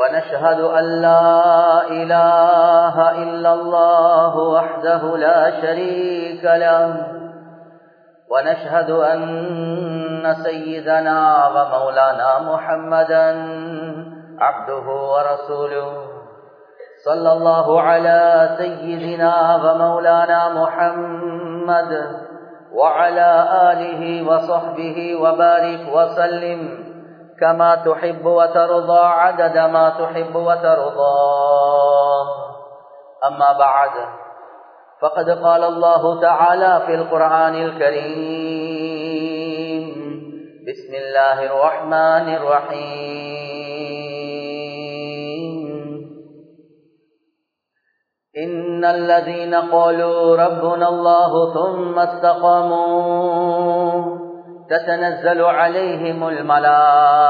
ونشهد أن لا إله إلا الله وحده لا شريك له. ونشهد أن سيدنا ومولانا محمدا عبده ورسوله. صلى الله على سيدنا ومولانا محمد وعلى آله وصحبه وبارك وسلم. كما تحب وترضى عدد ما تحب وترضى. أما بعد. فقد قال الله تعالى في القرآن الكريم. بسم الله الرحمن الرحيم. إن الذين قالوا ربنا الله ثم استقاموا. تتنزل عليهم الملائكة.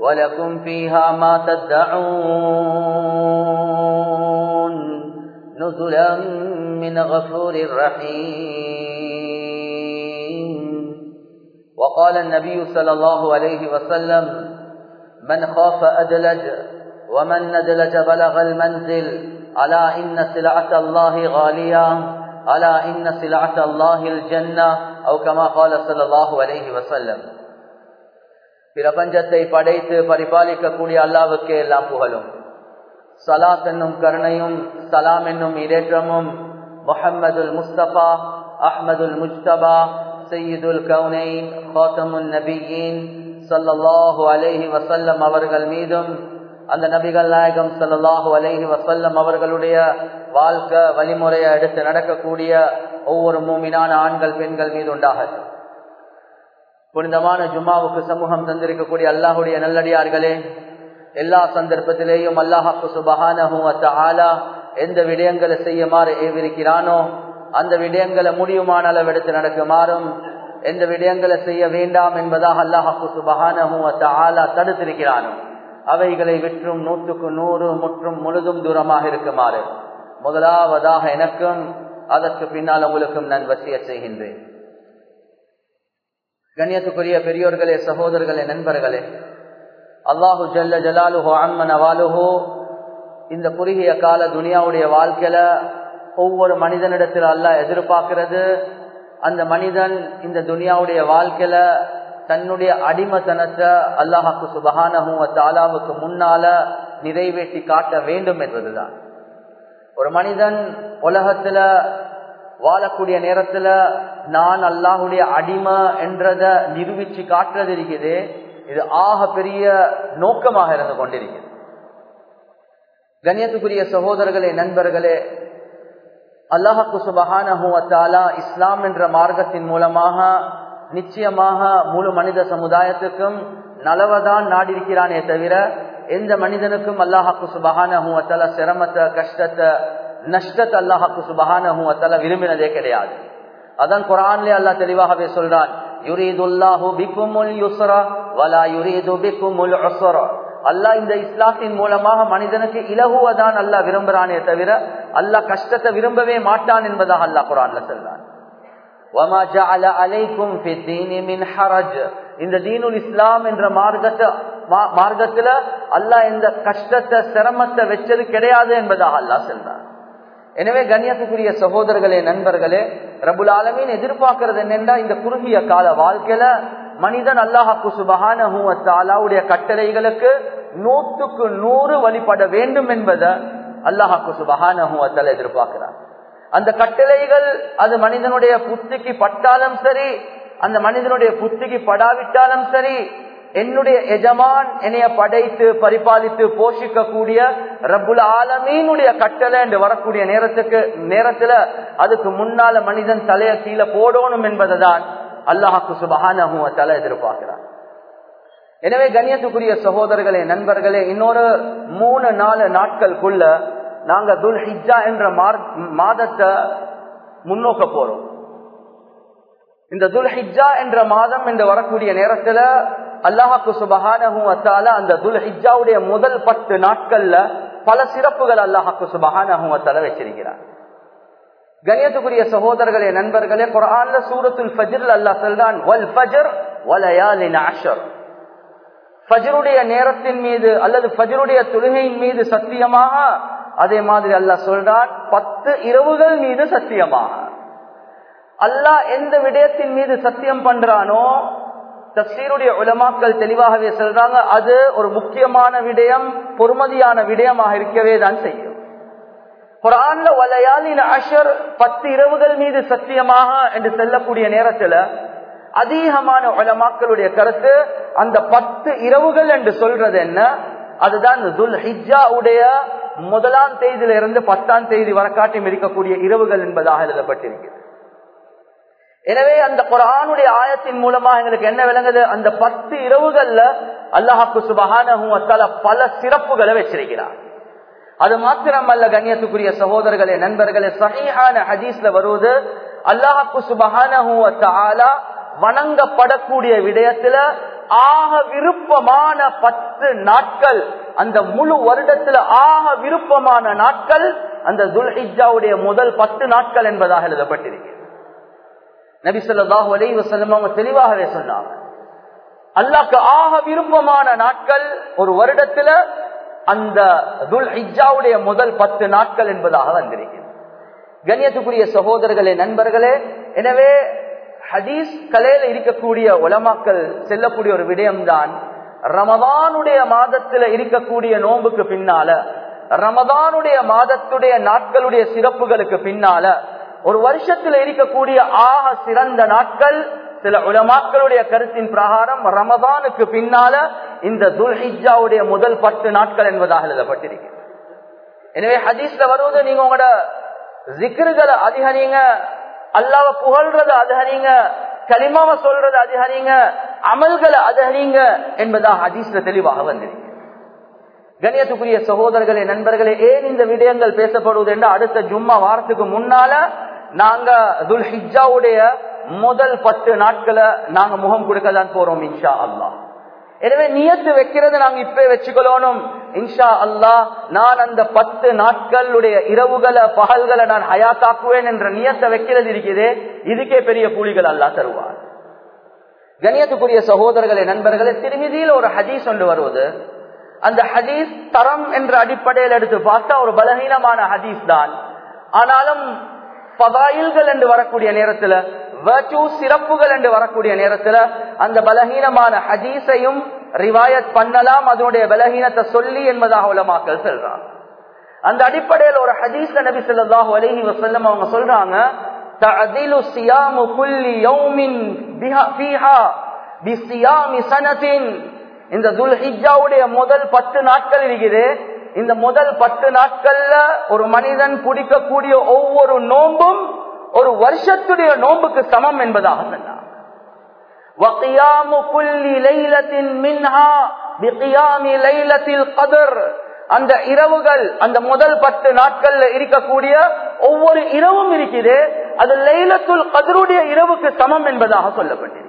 ولكم فيها ما تدعون نزلا من غفور رحيم. وقال النبي صلى الله عليه وسلم من خاف أدلج ومن ندلج بلغ المنزل ألا إن سلعة الله غالية؟ ألا إن سلعة الله الجنة؟ أو كما قال صلى الله عليه وسلم. பிரபஞ்சத்தை படைத்து பரிபாலிக்கக்கூடிய அல்லாவுக்கே எல்லாம் புகழும். சலாத் என்னும் கருணையும் சலாம் என்னும் இடேற்றமும் முஹம்மதுல் முஸ்தபா அஹ்மதுல் முஸ்தபா சையீதுல் கவுனைன் ஹாத்தமுல் நபியின் சல்லல்லாஹு அலேஹி வசல்லம் அவர்கள் மீதும் அந்த நபிகள் நாயகம் சல்லாஹு அலேஹி வசல்லம் அவர்களுடைய வாழ்க்கை வழிமுறையை எடுத்து நடக்கக்கூடிய ஒவ்வொரு மூமினான ஆண்கள் பெண்கள் மீது உண்டாகட்டும். புனிதமான ஜும்மாவுக்கு சமூகம் தந்திருக்கக்கூடிய அல்லாஹுடைய நல்லடியார்களே எல்லா சந்தர்ப்பத்திலேயும் அல்லாஹாக்கு அத்த ஆலா எந்த விடயங்களை செய்யுமாறு ஏவிருக்கிறானோ அந்த விடயங்களை முடியுமான அளவெடுத்து நடக்குமாறும் எந்த விடயங்களை செய்ய வேண்டாம் என்பதாக அல்லாஹாக்கு சுபகானஹூத்த ஆலா தடுத்திருக்கிறானோ அவைகளை விற்றும் நூற்றுக்கு நூறு முற்றும் முழுதும் தூரமாக இருக்குமாறு. முதலாவதாக எனக்கும் அதற்கு பின்னால் உங்களுக்கும் நான் வசிய செய்கின்றேன். கண்ணியத்துக்குரிய பெரியோர்களே சகோதரர்களே நண்பர்களே. அல்லாஹு ஜல்ல ஜலாலுஹோ அம்மன் அவாலுஹோ. இந்த குறுகிய கால துனியாவுடைய வாழ்க்கையில ஒவ்வொரு மனிதனிடத்தில் அல்லாஹ் எதிர்பார்க்கிறது. அந்த மனிதன் இந்த துனியாவுடைய வாழ்க்கையில தன்னுடைய அடிமத்தனத்தை அல்லாஹாக்கு சுபகானகும் தாலாவுக்கு முன்னால நிறைவேற்றி காட்ட வேண்டும் என்பதுதான். ஒரு மனிதன் உலகத்துல வாழக்கூடிய நேரத்துல நான் அல்லாஹுடைய அடிமை என்றத நிரூபிச்சு காட்டுறது இருக்குது. இது ஆக பெரிய நோக்கமாக இருந்து கொண்டிருக்கிறது. கண்ணியத்துக்குரிய சகோதரர்களே நண்பர்களே அல்லாஹு சுபகானஹூவத்தாலா இஸ்லாம் என்ற மார்க்கத்தின் மூலமாக நிச்சயமாக முழு மனித சமுதாயத்துக்கும் நலவதான் நாடிருக்கிறானே தவிர எந்த மனிதனுக்கும் அல்லாஹாக்கு சுபகானஹூவத்தாலா சிரமத்தை கஷ்டத்தை நஷ்டத் அல்லாஹாக்கு சுபஹானஹும் அத்தால விரும்பினதே கிடையாது. அதான் குரான்லே அல்லாஹ் தெளிவாகவே சொல்றான் யுரீதுல்லாஹு பிக்குமுல் யுஸ்ரா வலா யுரீது பிக்குமுல் உஸ்ரா. அல்லாஹ் இந்த இஸ்லாத்தின் மூலமாக மனிதனுக்கு இலகுவதான் அல்லாஹ் விரும்புறானே தவிர அல்லாஹ் கஷ்டத்தை விரும்பவே மாட்டான் என்பதாக அல்லாஹ் குரான்ல சொல்றான். இந்த தீனுல் இஸ்லாம் என்ற மார்க்கத்தை மார்க்கத்துல அல்லாஹ் இந்த கஷ்டத்தை சிரமத்தை வச்சது கிடையாது என்பதாக அல்லாஹ் சொல்றான். எனவே கண்ணியத்துக்குரிய சகோதரர்களே நண்பர்களே ரபுல் ஆலமீன் எதிர்பார்க்கறது என்னென்றா இந்த குறுகிய கால வாழ்க்கையில மனிதன் அல்லாஹாக்கு சுபகானுடைய கட்டளைகளுக்கு நூற்றுக்கு நூறு வழிபட வேண்டும் என்பதை அல்லாஹாக்கு சுபஹானுவத்தால் எதிர்பார்க்கிறார். அந்த கட்டளைகள் அது மனிதனுடைய புத்திக்கு பட்டாலும் சரி அந்த மனிதனுடைய புத்திக்கு படாவிட்டாலும் சரி என்னுடைய எஜமான் என்னைய படைத்து பரிபாலித்து போஷிக்கக்கூடிய ரபுல் ஆலமீனுடைய கட்டளை என்று வரக்கூடிய நேரத்துக்கு நேரத்துல அதுக்கு முன்னால மனிதன் தலைய கீழே போடணும் என்பதை தான் அல்லாஹாக்கு தலை எதிர்பார்க்கிறான் எனவே கண்ணியத்துக்குரிய சகோதரர்களே நண்பர்களே இன்னொரு மூணு நாலு நாட்களுக்குள்ள நாங்க துல் ஹிஜா என்ற மாதத்தை முன்னோக்க போறோம். இந்த துல் ஹிஜா என்ற மாதம் என்று வரக்கூடிய நேரத்துல அல்லாஹாக்கு சுபஹானஹுவத்தால அந்த துல் ஹிஜாவுடைய முதல் பத்து நாட்கள்ல பல சிறப்புகள் அல்லாஹாக்கு சுபஹானஹுவத்தால வச்சிருக்கிறார் கணியத்துக்குரிய சகோதரர்களே நண்பர்களே குரான்ல சூரத்துல் ஃபஜ்ரில் அல்லாஹ் சொல்றான் வல் ஃபஜர் வலயாலின் அஷர். ஃபஜருடைய நேரத்தின் மீது அல்லது ஃபஜருடைய தொழுகையின் மீது சத்தியமாக அதே மாதிரி அல்லாஹ் சொல்றான் பத்து இரவுகள் மீது சத்தியமாக. அல்லாஹ் எந்த விடயத்தின் மீது சத்தியம் பண்றானோ தப்சீருடைய உலமாக்கள் தெளிவாகவே சொல்றாங்க அது ஒரு முக்கியமான விடயம் பொறுமதியான விடயமாக இருக்கவே தான் செய்யும். குரான்ல வலையாளின் அஷர் பத்து இரவுகள் மீது சத்தியமாக என்று செல்லக்கூடிய நேரத்துல அதிகமான உலமாக்களுடைய கருத்து அந்த பத்து இரவுகள் என்று சொல்றது என்ன? அதுதான் துல் ஹிஜா உடைய முதலாம் தேதியிலிருந்து பத்தாம் தேதி வரக்காட்டியும் இருக்கக்கூடிய இரவுகள் என்பதாக எழுதப்பட்டிருக்கிறது. எனவே அந்த குரானுடைய ஆயத்தின் மூலமா எங்களுக்கு என்ன விளங்குது? அந்த பத்து இரவுகள்ல அல்லாஹாக்கு சுபகான பல சிறப்புகளை வச்சிருக்கிறார். அது மாத்திரமல்ல கண்ணியத்துக்குரிய சகோதரர்களே நண்பர்களே சகிஹான ஹதீஸ்ல வருவது அல்லாஹாக்கு சுபகான வணங்கப்படக்கூடிய விடயத்துல ஆக விருப்பமான பத்து நாட்கள் அந்த முழு வருடத்துல ஆக விருப்பமான நாட்கள் அந்த துல்ஹிஜாவுடைய முதல் பத்து நாட்கள் என்பதாக எழுதப்பட்டிருக்கிறது நபி சொல்லாஹு அலை வசல்லம் அவங்க தெளிவாகவே சொன்னாங்க. அல்லாக்கு ஆக விருப்பமான நாட்கள் ஒரு வருடத்துல அந்த துல் ஹிஜாவுடைய முதல் பத்து நாட்கள் என்பதாக வந்திருக்கிறது. கண்ணியத்துக்குரிய சகோதரர்களே நண்பர்களே எனவே ஹதீஸ் கலையில இருக்கக்கூடிய உலமாக்கள் செல்லக்கூடிய ஒரு விடயம்தான் ரமதானுடைய மாதத்துல இருக்கக்கூடிய நோன்புக்கு பின்னால ரமதானுடைய மாதத்துடைய நாட்களுடைய சிறப்புகளுக்கு பின்னால ஒரு வருஷத்துல இருக்கக்கூடிய ஆக சிறந்த நாட்கள் சில உலமாக்களுடைய கருத்தின் பிரகாரம் ரமதானுக்கு பின்னால இந்த துல்ஹிஜாவுடைய முதல் பத்து நாட்கள் என்பதாக எழுதப்பட்டிருக்கு எனவே ஹதீஸ்ல வருவது நீங்க உங்களோட ஜிக்ருகளை அதிகரிங்க அல்லாவ புகழ்றத அதிகரிங்க களிமாவ சொல்றத அதிகரிங்க அமல்களை அதிகரிங்க என்பதாக ஹதீஸ்ல தெளிவாக வந்திருக்கு. கணியத்துக்குரிய சகோதரர்களே நண்பர்களே ஏன் இந்த விடயங்கள் பேசப்படுவது என்று அடுத்த ஜும்மா வாரத்துக்கு முன்னால நாங்க துல் ஹிஜாவுடைய முதல் பத்து நாட்களை நாங்க முகம் கொடுக்க தான் போறோம் இன்ஷா அல்லா எனவே நியத்து வைக்கிறது நாங்க இப்ப வச்சுக்கொள்ளணும் இன்ஷா அல்லா நான் அந்த பத்து நாட்களுடைய இரவுகளை பகல்களை நான் ஹயாத்தாக்குவேன் என்ற நியத்தை வைக்கிறது இருக்குது. இதுக்கே பெரிய கூலிகள் அல்லா தருவார். கணியத்துக்குரிய சகோதரர்களே நண்பர்களே திருமிதியில் ஒரு ஹதீஸ் ஒன்று வருவது. அந்த ஹதீஸ் தரம் என்ற அடிப்படையில் எடுத்து பார்த்தா ஒரு பலகீனமான ஹதீஸ் தான். ஆனாலும் பதாயில்கள் என்று வரக்கூடிய நேரத்துல வர்ச்சு சிறப்புகள் என்று வரக்கூடிய நேரத்துல அந்த பலகீனமான ஹஜீஸையும் ரிவாயத் பண்ணலாம் அதனுடைய பலகீனத்தை சொல்லி என்பதாக உலமாக்கல் செல்றாங்க. அந்த அடிப்படையில் ஒரு ஹதீஸ் நபி சொல்லாஹு அலஹி வசல்லம் அவங்க சொல்றாங்க இந்த முதல் பத்து நாட்கள் இருக்குது இந்த முதல் பத்து நாட்கள்ல ஒரு மனிதன் பிடிக்கக்கூடிய ஒவ்வொரு நோன்பும் ஒரு வருஷத்துடைய நோன்புக்கு சமம் என்பதாக சொன்னார். அந்த இரவுகள் அந்த முதல் பத்து நாட்கள்ல இருக்கக்கூடிய ஒவ்வொரு இரவும் இருக்குது. அது லைலத்துல் கதருடைய இரவுக்கு சமம் என்பதாக சொல்லப்பட்டிருக்கு.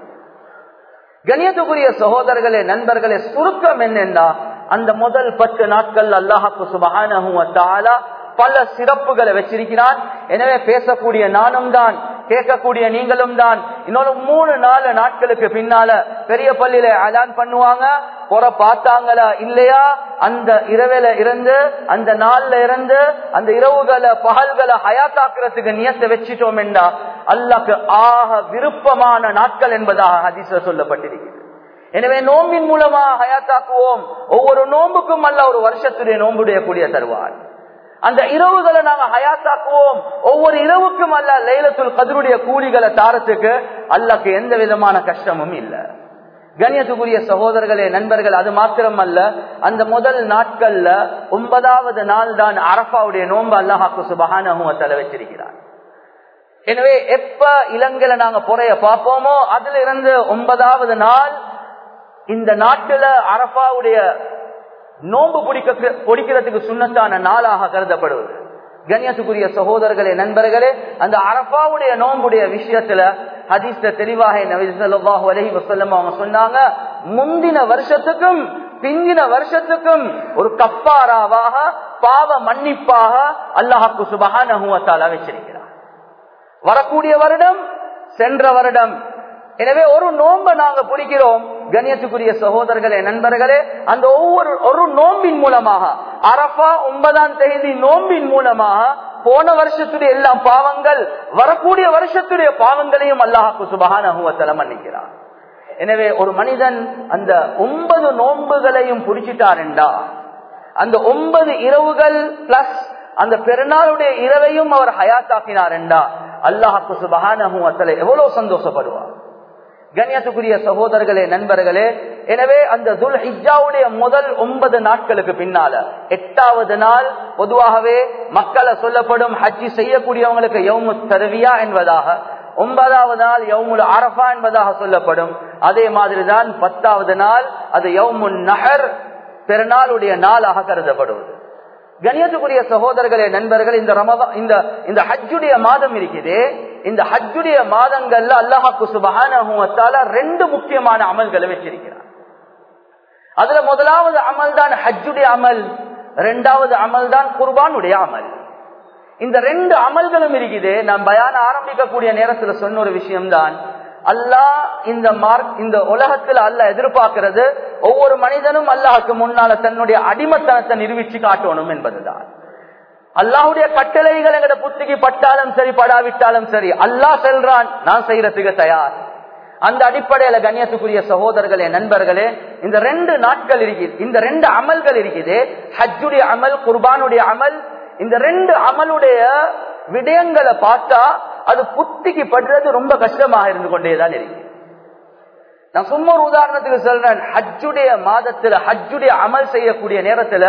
கணியத்துக்குரிய சகோதரர்களே நண்பர்களே சுருக்கம் என்னென்னா அந்த முதல் பத்து நாட்கள் அல்லாஹாக்கு சுபகான பல சிறப்புகளை வச்சிருக்கிறான் எனவே பேசக்கூடிய நானும் தான் கேட்கக்கூடிய நீங்களும் தான். இன்னொரு மூணு நாலு நாட்களுக்கு பின்னால பெரிய பள்ளியில அலான் பண்ணுவாங்க. புற பார்த்தாங்களா இல்லையா? அந்த இரவில இருந்து அந்த நாள்ல இருந்து அந்த இரவுகளை பகல்களை ஹயாத்தாக்குறதுக்கு நியத்தை வச்சிட்டோம் என்றா அல்லாக்கு ஆக விருப்பமான நாட்கள் என்பதாக ஹதீஸ்ல சொல்லப்பட்டிருக்கு. எனவே நோம்பின் மூலமா ஹயாத்தாக்குவோம். ஒவ்வொரு நோம்புக்கும் அல்ல ஒரு வருஷத்துடைய நோம்புடைய கூடிய தருவார் அந்த இரவுகளை நாங்க ஹயாத்தாக்குவோம். ஒவ்வொரு இரவுக்கும் அல்ல லைலத்துல் கதிருடைய கூலிகளை தாரத்துக்கு அல்லக்கு எந்த விதமான கஷ்டமும் இல்லை. கண்ணியத்துக்குரிய சகோதரர்களே நண்பர்கள் அது மாத்திரம் அல்ல அந்த முதல் நாட்கள்ல ஒன்பதாவது நாள் தான் அரபாவுடைய நோன்பு அல்லாஹாக்கு சுபகான வச்சிருக்கிறார். எனவே எப்ப இலங்கையில நாங்க பொறைய பார்ப்போமோ அதுல இருந்து ஒன்பதாவது நாள் இந்த நாட்டுல அரபாவுடைய நோன்பு பிடிக்க பிடிக்கிறதுக்கு சுண்ணத்தான நாளாக கருதப்படுவது. கண்ணியத்துக்குரிய சகோதரர்களே நண்பர்களே அந்த அரபாவுடைய நோன்புடைய விஷயத்துல ஹதீஸ்ல தெளிவாக அவங்க சொன்னாங்க முந்தின வருஷத்துக்கும் பிந்தின வருஷத்துக்கும் ஒரு கப்பாராவாக பாவ மன்னிப்பாக அல்லாஹாக்கு சுபகான வச்சிருக்கிறார் வரக்கூடிய வருடம் சென்ற வருடம் எனவே ஒரு நோன்பை நாங்க பிடிக்கிறோம் கணியத்துக்குரிய சகோதரர்களே நண்பர்களே அந்த ஒவ்வொரு ஒரு நோம்பின் மூலமாக அரபா ஒன்பதாம் தேதி நோம்பின் மூலமாக போன வருஷத்துடைய எல்லா பாவங்கள் வரக்கூடிய வருஷத்துடைய பாவங்களையும் அல்லாஹாக்கு சுபகான மன்னிக்கிறார். எனவே ஒரு மனிதன் அந்த ஒன்பது நோன்புகளையும் பிடிச்சிட்டார் என்றா அந்த ஒன்பது இரவுகள் பிளஸ் அந்த பெருநாளுடைய இரவையும் அவர் ஹயாத்தாக்கினார் என்றா அல்லாஹாக்கு சுபகான எவ்வளவு சந்தோஷப்படுவார். கண்ணியத்துக்குரிய சகோதரர்களே நண்பர்களே எனவே அந்த துல் ஹிஜாவுடைய முதல் ஒன்பது நாட்களுக்கு பின்னால எட்டாவது நாள் பொதுவாகவே மக்களை சொல்லப்படும் ஹஜ்ஜி செய்யக்கூடியவங்களுக்கு யவுமு தருவியா என்பதாக ஒன்பதாவது நாள் யவுமுல் அரபா என்பதாக சொல்லப்படும். அதே மாதிரிதான் பத்தாவது நாள் அது யவுமுன் நகர் பெருநாளுடைய நாளாக கருதப்படுவது. கணியத்துக்குரிய சகோதரர்களே நண்பர்கள் இந்த ரமதா இந்த இந்த ஹஜ்ஜுடைய மாதம் இருக்குது. இந்த ஹஜ்ஜுடைய மாதங்கள்ல அல்லாஹாக்கு சுபகான ரெண்டு முக்கியமான அமல்களை வச்சிருக்கிறார். அதுல முதலாவது அமல் தான் ஹஜ்ஜுடைய அமல். ரெண்டாவது அமல் தான் குர்பானுடைய அமல். இந்த ரெண்டு அமல்களும் இருக்குது. நாம் பயான ஆரம்பிக்கக்கூடிய நேரத்தில் சொன்ன ஒரு விஷயம்தான். அல்லாஹ் இந்த மார்க் இந்த உலகத்துல அல்ல எதிர்பார்க்கிறது ஒவ்வொரு மனிதனும் அல்லாஹுக்கு முன்னால தன்னுடைய அடிமத்தனத்தை நிரூபிச்சு காட்டணும் என்பதுதான். அல்லாஹுடைய கட்டளைகள் எங்கட புத்திக்கு பட்டாலும் சரி படாவிட்டாலும் சரி அல்லாஹ் செல்றான் நான் செய்யறதுக்கு தயார். அந்த அடிப்படையில கண்ணியத்துக்குரிய சகோதரர்களே நண்பர்களே இந்த ரெண்டு நாட்கள் இருக்குது இந்த ரெண்டு அமல்கள் இருக்குது. ஹஜ்ஜுடைய அமல் குர்பானுடைய அமல் இந்த ரெண்டு அமலுடைய விடயங்களை பார்த்தா அது புத்திக்கு படுறது ரொம்ப கஷ்டமாக இருந்து கொண்டேதான் இருக்கு. நான் சும்மா ஒரு உதாரணத்துக்கு சொல்றேன். ஹஜ்ஜுடைய மாதத்துல ஹஜ்ஜுடைய அமல் செய்யக்கூடிய நேரத்துல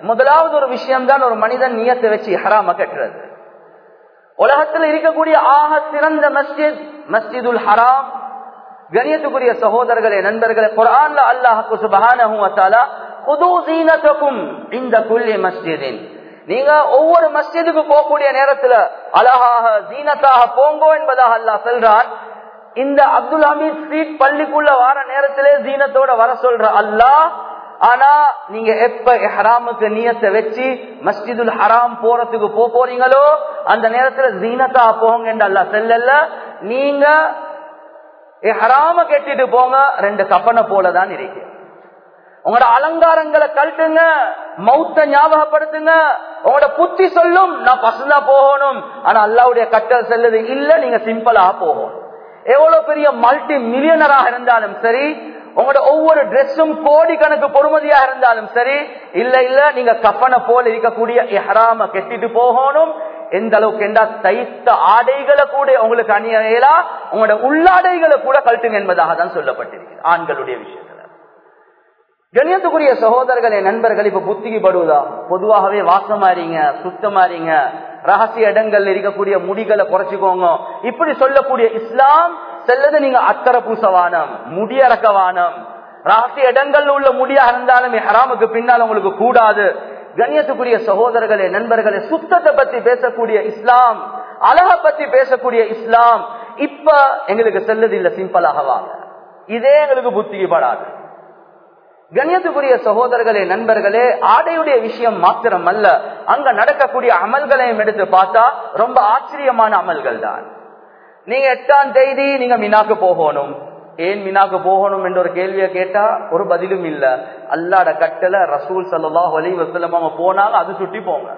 முதலாவது ஒரு விஷயம் தான் ஒரு மனிதன் நியத்தை வச்சு ஹராம கட்டுறது. உலகத்தில் இருக்கக்கூடிய ஆக சிறந்த மஸ்ஜித் மஸ்ஜிதுல் ஹராம். கணியத்துக்குரிய சகோதரர்களே நண்பர்களே குரான்ல அல்லாஹுக்கு சுபஹானஹு புது சீனத்துக்கும் இந்த குல்லி மஸ்ஜிதின். நீங்க ஒவ்வொரு மஸ்ஜிதுக்கு போகக்கூடிய நேரத்துல அழகாக ஜீனத்தாக போங்கோ என்பதாக அல்லாஹ் சொல்றான் இந்த அப்துல் ஹமீத் ஸ்ட்ரீட் பள்ளிக்குள்ள வர நேரத்திலே தீனத்தோட வர சொல்ற அல்லாஹ் ஆனா நீங்க எப்ப ஹராமுக்கு நியத்தை வச்சு மஸ்ஜிதுல் ஹராம் போறதுக்கு போ போறீங்களோ அந்த நேரத்துல ஜீனத்தா போங்க என்று செல்லல்ல நீங்க ஹராம கெட்டிட்டு போங்க ரெண்டு கப்பனை போலதான் இருக்கு. உங்களோட அலங்காரங்களை கழட்டுங்க மௌத்த ஞாபகப்படுத்துங்க உங்களோட புத்தி சொல்லும் நான் பசந்தா போகணும் ஆனா அல்லாவுடைய கட்டல் செல்லுது இல்ல நீங்க சிம்பிளா போகணும். எவ்வளவு பெரிய மல்டி மில்லியனராக இருந்தாலும் சரி உங்களோட ஒவ்வொரு டிரெஸ்ஸும் கோடி கணக்கு இருந்தாலும் சரி இல்ல இல்ல நீங்க கப்பனை போல இருக்கக்கூடிய ஹராம கெட்டிட்டு போகணும் எந்த அளவுக்கு என்றா தைத்த ஆடைகளை கூட உங்களுக்கு அணியலா உங்களோட உள்ளாடைகளை கூட கழட்டுங்க என்பதாக தான் சொல்லப்பட்டிருக்கு ஆண்களுடைய விஷயம். கணியத்துக்குரிய சகோதரர்களே நண்பர்கள் இப்ப புத்திக்கு படுவதா? பொதுவாகவே வாசமாறீங்க சுத்தமாறீங்க ரகசிய இடங்கள்ல இருக்கக்கூடிய முடிகளை குறைச்சிக்கோங்க. இப்படி சொல்லக்கூடிய இஸ்லாம் செல்லது நீங்க அத்தர பூசவானம் முடியறக்கவானம் ரகசிய இடங்கள்ல உள்ள முடியா இருந்தாலும் ஹராமுக்கு பின்னால் உங்களுக்கு கூடாது. கண்ணியத்துக்குரிய சகோதரர்களே நண்பர்களே சுத்தத்தை பத்தி பேசக்கூடிய இஸ்லாம் அழக பத்தி பேசக்கூடிய இஸ்லாம் இப்ப எங்களுக்கு செல்லது இல்ல சிம்பிளாக வாங்க இதே எங்களுக்கு புத்திக்கு படாது. கண்ணியத்துக்குரிய சகோதரர்களே நண்பர்களே ஆடையுடைய விஷயம் மாத்திரம் அல்ல அங்க நடக்கக்கூடிய அமல்களையும் எடுத்து பார்த்தா ரொம்ப ஆச்சரியமான அமல்கள் தான் நீங்க எட்டாம் தேதி நீங்க மினாக்கு போகணும். ஏன் மினாக்கு போகணும் என்ற ஒரு கேள்வியை கேட்டா ஒரு பதிலும் இல்ல. அல்லாட கட்டளை ரசூல் சல்லாஹ் அலி வசலம் அவங்க போனாங்க அது சுட்டி போங்க.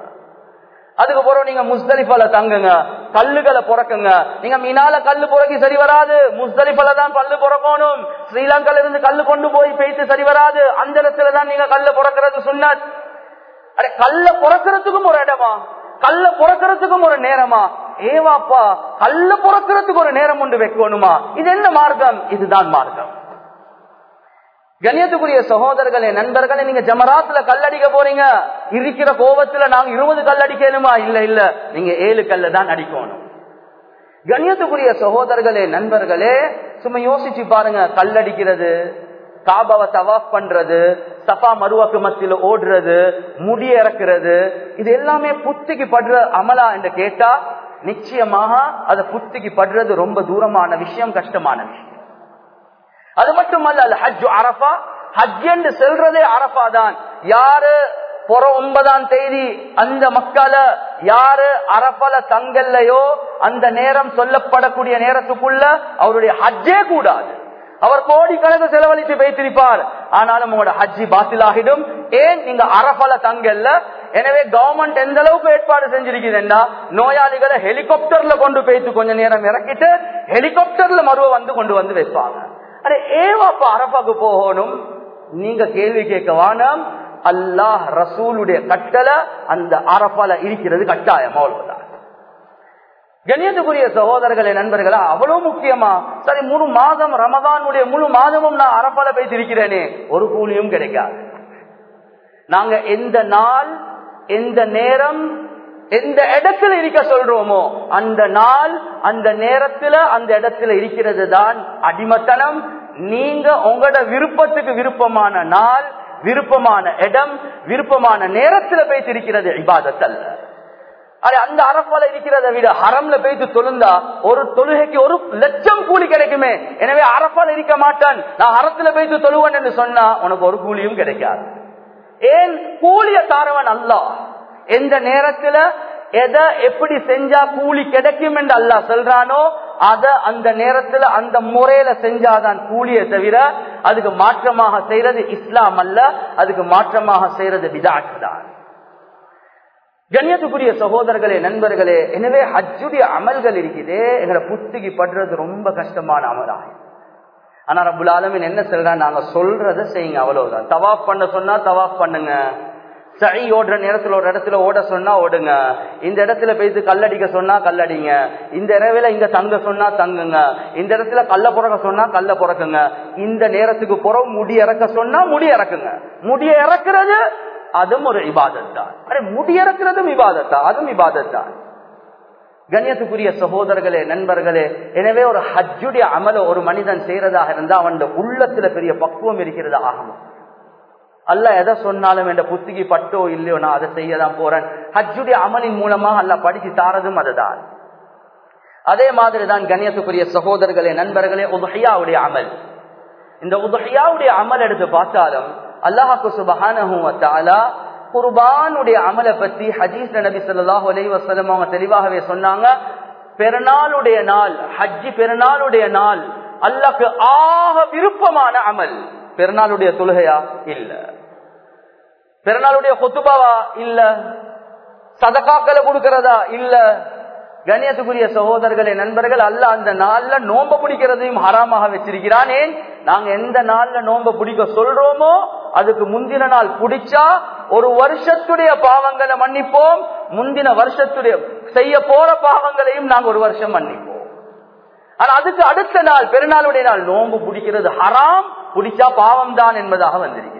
அதுக்கப்புறம் நீங்க முஸ்தலிஃபால தங்குங்க கல்லுகளை புறக்குங்க. நீங்க மினால கல்லு புறக்கி சரி வராது. முஸ்தலிஃபால தான் கல்லு புறக்கணும். ஸ்ரீலங்கால இருந்து கல்லு கொண்டு போய் பேசி சரி வராது. அந்த இடத்துல தான் நீங்க கல்லு புறக்கிறது சொன்னார் அடே கல்ல புறக்கிறதுக்கும் ஒரு இடமா? கல்ல புறக்கிறதுக்கும் ஒரு நேரமா? ஏவாப்பா கல்ல புறக்கிறதுக்கு ஒரு நேரம் ஒன்று வைக்கணுமா? இது என்ன மார்க்கம்? இதுதான் மார்க்கம். கண்ணியத்துக்குரிய சகோதரர்களே நண்பர்களே நீங்க ஜமராத்துல கல்லடிக்க போறீங்க. இருக்கிற கோபத்துல நாங்க இருபது கல் அடிக்கணுமா? இல்ல இல்ல. நீங்க ஏழு கல்ல தான் அடிக்கணும். கண்ணியத்துக்குரிய சகோதரர்களே நண்பர்களே சும்மா யோசிச்சு பாருங்க. கல்லடிக்கிறது காபாவை தவாஃப் பண்றது சஃபா மருவாக்கு மத்தியில ஓடுறது முடி இறக்குறது இது எல்லாமே புத்திக்கு படுற அமலா என்று கேட்டா நிச்சயமாக அதை புத்திக்கு படுறது ரொம்ப தூரமான விஷயம் கஷ்டமான விஷயம். அது மட்டுமல்ல அல்ல ஹஜ் அரபா ஹஜ் என்று செல்றதே அரபா தான். யாரு புற ஒன்பதாம் தேதி அந்த மக்களை யாரு அரபல தங்கல்லையோ அந்த நேரம் சொல்லப்படக்கூடிய நேரத்துக்குள்ள அவருடைய ஹஜ்ஜே கூடாது. அவர் கோடிக்கணக்கு செலவழித்து வைத்திருப்பார். ஆனாலும் உங்களோட ஹஜ்ஜி பாத்திலாகிடும். ஏன்? நீங்க அரபல தங்கல்ல எனவே கவர்மெண்ட் எந்த அளவுக்கு ஏற்பாடு செஞ்சிருக்குதுன்னா நோயாளிகளை ஹெலிகாப்டர்ல கொண்டு போயிட்டு கொஞ்ச நேரம் இறக்கிட்டு ஹெலிகாப்டர்ல மறுவ வந்து கொண்டு வந்து வைப்பாங்க. அரே ஏவாப்ப அரபாக்கு போகணும்? நீங்க கேள்வி கேட்க வானம் அல்லாஹ் ரசூலுடைய கட்டளை அந்த அரப்பால இருக்கிறது கட்டாயம் அவ்வளவுதான். கணியத்துக்குரிய சகோதரர்களே நண்பர்களா அவ்வளவு முக்கியமா? சரி முழு மாதம் ரமதானுடைய முழு மாதமும் நான் அரப்பால பேசியிருக்கிறேனே ஒரு கூலியும் கிடைக்காது. நாங்க எந்த நாள் எந்த நேரம் எந்த இடத்துல இருக்க சொல்றோமோ அந்த நாள் அந்த நேரத்துல அந்த இடத்துல இருக்கிறது தான் அடிமத்தனம் நீங்க உங்களோட விருப்பத்துக்கு விருப்பமான நாள் விருப்பமான இடம் விருப்பமான நேரத்துல போயிட்டு இருக்கிறது இபாதத்தல்ல அது அந்த அரப்பால இருக்கிறத விட ஹரம்ல போயிட்டு தொழுந்தா ஒரு தொழுகைக்கு ஒரு லட்சம் கூலி கிடைக்குமே. எனவே அரப்பால் இருக்க மாட்டான். நான் ஹரத்துல போயிட்டு தொழுவன் என்று சொன்னா உனக்கு ஒரு கூலியும் கிடைக்காது. ஏன்? கூலிய தாரவன் அல்ல எந்த நேரத்துல எதை எப்படி செஞ்சா கூலி கிடைக்கும் என்று அல்லா சொல்றானோ அத அந்த நேரத்துல அந்த முறையில செஞ்சாதான் கூலியை தவிர அதுக்கு மாற்றமாக செய்யறது இஸ்லாம் அல்ல அதுக்கு மாற்றமாக செய்யறது விதாட்டு தான். கண்ணியத்துக்குரிய சகோதரர்களே நண்பர்களே எனவே ஹஜ்ஜுடைய அமல்கள் இருக்குதே எங்களை புத்திக்கு படுறது ரொம்ப கஷ்டமான அமலாகும். ஆனா ரபுல் ஆலமின் என்ன சொல்றான்? நாங்க சொல்றதை செய்யுங்க அவ்வளவுதான். தவாஃப் பண்ண சொன்னா தவாஃப் பண்ணுங்க. சளி ஓடுற நேரத்தில் ஒரு இடத்துல ஓட சொன்னா ஓடுங்க. இந்த இடத்துல போயிட்டு கல்லடிக்க சொன்னா கல்லடிங்க. இந்த இரவில இங்க தங்க சொன்னா தங்குங்க. இந்த இடத்துல கல்ல புறக்க சொன்னா கல்ல புறக்குங்க இந்த நேரத்துக்கு புறம் முடி இறக்க சொன்னா முடி இறக்குங்க. முடிய இறக்குறது அதுவும் ஒரு இபாதத் தான். அரே முடி இறக்குறதும் இபாதத்தா அதுவும் இபாதத் தான். கண்ணியத்துக்குரிய சகோதரர்களே நண்பர்களே எனவே ஒரு ஹஜ்ஜுடைய அமல ஒரு மனிதன் செய்யறதாக இருந்தா அவன் உள்ளத்துல பெரிய பக்குவம் இருக்கிறது ஆகணும். அல்ல எதை சொன்னாலும் என்ற புத்திக்கு பட்டோ இல்லையோ நான் அதை செய்யதான் போறேன். ஹஜ்ஜுடைய அமலின் மூலமாக அல்ல படிச்சு தாரதும் அதுதான். அதே மாதிரிதான் கணியத்துக்குரிய சகோதரர்களே நண்பர்களே உதஹியாவுடைய அமல். இந்த உதஹியாவுடைய அமல் எடுத்து பார்த்தாலும் அல்லாஹாக்கு சுபஹானா குர்பானுடைய அமலை பத்தி ஹஜீஸ் நபி சொல்லாஹு அலி வசலம் அவங்க தெளிவாகவே சொன்னாங்க. பெருநாளுடைய நாள் ஹஜ்ஜி பெருநாளுடைய நாள் அல்லாக்கு ஆக விருப்பமான அமல். பெருநாளுடைய தொழுகையா? இல்லை. பிறநாளுடைய கொத்துபாவா இல்ல. சதக்காக்களை கொடுக்கிறதா? இல்ல. கணியத்துக்குரிய சகோதரர்களே நண்பர்கள் அல்ல அந்த நாள்ல நோம்ப பிடிக்கிறதையும் ஹராமாக வச்சிருக்கிறான். ஏன் நாங்க எந்த நாள்ல நோம்ப பிடிக்க சொல்றோமோ அதுக்கு முந்தின நாள் பிடிச்சா ஒரு வருஷத்துடைய பாவங்களை மன்னிப்போம். முந்தின வருஷத்துடைய செய்ய போற பாவங்களையும் நாங்க ஒரு வருஷம் மன்னிப்போம். ஆனா அதுக்கு அடுத்த நாள் பெருநாளுடைய நாள் நோம்பு பிடிக்கிறது ஹராம். பிடிச்சா பாவம் தான் என்பதாக வந்திருக்கிறது.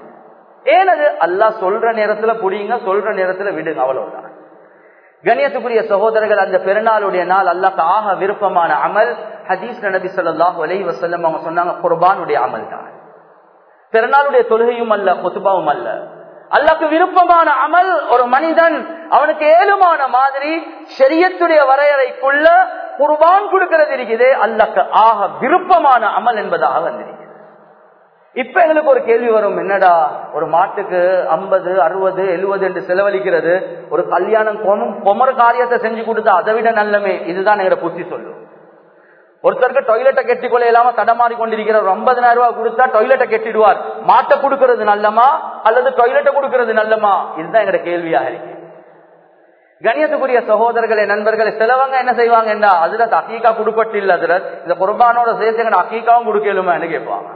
ஏனது? அல்லா சொல்ற நேரத்துல புடிங்க சொல்ற நேரத்துல விடுங்க அவ்வளவுதான். கணியத்துக்குரிய சகோதரர்கள் அந்த பெருநாளுடைய நாள் அல்லாக்கு ஆக விருப்பமான அமல் ஹதீஸ் நபி சொல்லாஹ் அலி வசல்லம் அவங்க சொன்னாங்க குர்பானுடைய அமல் தான். பெருநாளுடைய தொழுகையும் அல்ல கொத்துபாவும் அல்ல. அல்லாக்கு விருப்பமான அமல் ஒரு மனிதன் அவனுக்கு ஏழுமான மாதிரி ஷரியத்துடைய வரையறைக்குள்ள குர்பான் கொடுக்கிறது இருக்குது அல்லாக்கு ஆக விருப்பமான அமல் என்பதாக வந்திருக்கிறது. இப்ப எங்களுக்கு ஒரு கேள்வி வரும் என்னடா ஒரு மாட்டுக்கு ஐம்பது அறுபது எழுபது என்று செலவழிக்கிறது ஒரு கல்யாணம் கொமர காரியத்தை செஞ்சு கொடுத்தா அதை விட நல்லமே இதுதான் எங்களை புத்தி சொல்லும் ஒருத்தருக்கு டொய்லெட்டை கெட்டிக்கொள்ள இல்லாம தடமாறி கொண்டிருக்கிற ஒரு ஐம்பதனாயிரம் ரூபாய் கொடுத்தா டொய்லெட்டை கெட்டிடுவார். மாட்டை கொடுக்கறது நல்லமா அல்லது டொய்லெட்டை கொடுக்கறது நல்லமா? இதுதான் எங்களோட கேள்வியாக இருக்கு. கணியத்துக்குரிய சகோதரர்களே நண்பர்களே சிலவங்க என்ன செய்வாங்க என்ன அதுல அக்கீக்கா கொடுப்பட்டு இல்ல அதுல இந்த குர்பானோட சேர்த்து எங்க அக்கீக்காவும் கொடுக்கலுமான்னு கேட்பாங்க.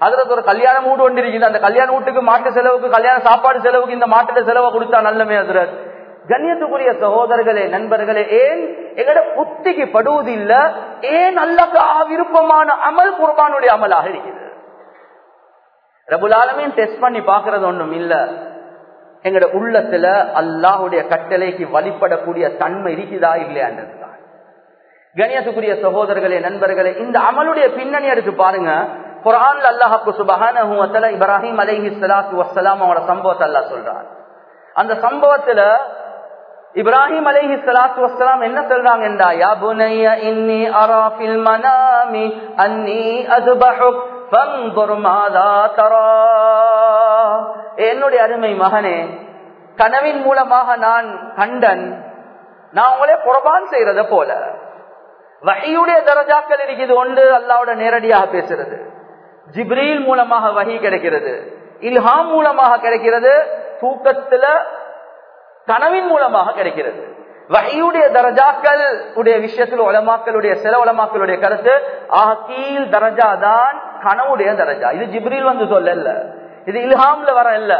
அதுல ஒரு கல்யாணம் வீடு ஒன்று இருக்குது அந்த கல்யாண வீட்டுக்கு மாட்டு செலவுக்கு கல்யாண சாப்பாடு செலவுக்கு இந்த மாட்டுல செலவை கொடுத்தா நல்லமே அதுல கண்ணியத்துக்குரிய சகோதரர்களே நண்பர்களே ஏன் எங்கட புத்திக்கு படுவது இல்ல? ஏன் அல்லக்கு விருப்பமான அமல் குர்பானுடைய அமலாக இருக்குது ரபுலாலமையும் டெஸ்ட் பண்ணி பாக்குறது ஒண்ணும் இல்ல. எங்கட உள்ளத்துல அல்லாஹுடைய கட்டளைக்கு வழிபடக்கூடிய தன்மை இருக்குதா இல்லையான்றதுதான் கணியத்துக்குரிய சகோதரர்களே நண்பர்களே இந்த அமலுடைய பின்னணி எடுத்து பாருங்க. குரான் அல்லாஹாக்கு சுபஹான இப்ராஹிம் அலைஹி சலாத்து வசலாம் அவனோட சம்பவத்தை அல்லா சொல்றான். அந்த சம்பவத்துல இப்ராஹிம் அலைஹி சலாத்து வசலாம் என்ன சொல்றாங்க என்றா யா புனைய இன்னி அராஃபில் மனாமி அன்னி அஸ்பஹுக் ஃபன்ظுர் மாதா தரா. என்னுடைய அருமை மகனே கனவின் மூலமாக நான் கண்டன் நான் உங்களே குர்பான் செய்யறத போல வகையுடைய தரஜாக்கள் இருக்குது ஒன்று அல்லாவோட நேரடியாக பேசுறது. ஜிப்ரீல் மூலமாக வகி கிடைக்கிறது. இல்ஹாம் மூலமாக கிடைக்கிறது தூக்கத்துல கனவின் மூலமாக கிடைக்கிறது. வகையுடைய தரஜாக்கள் உடைய விஷயத்தில் உலமாக்களுடைய சில உலமாக்களுடைய கருத்து ஆக கீழ் தரஜா தான் கனவுடைய தரஜா. இது ஜிப்ரீல் வந்து சொல்லல இது இல்ஹாம்ல வர இல்ல.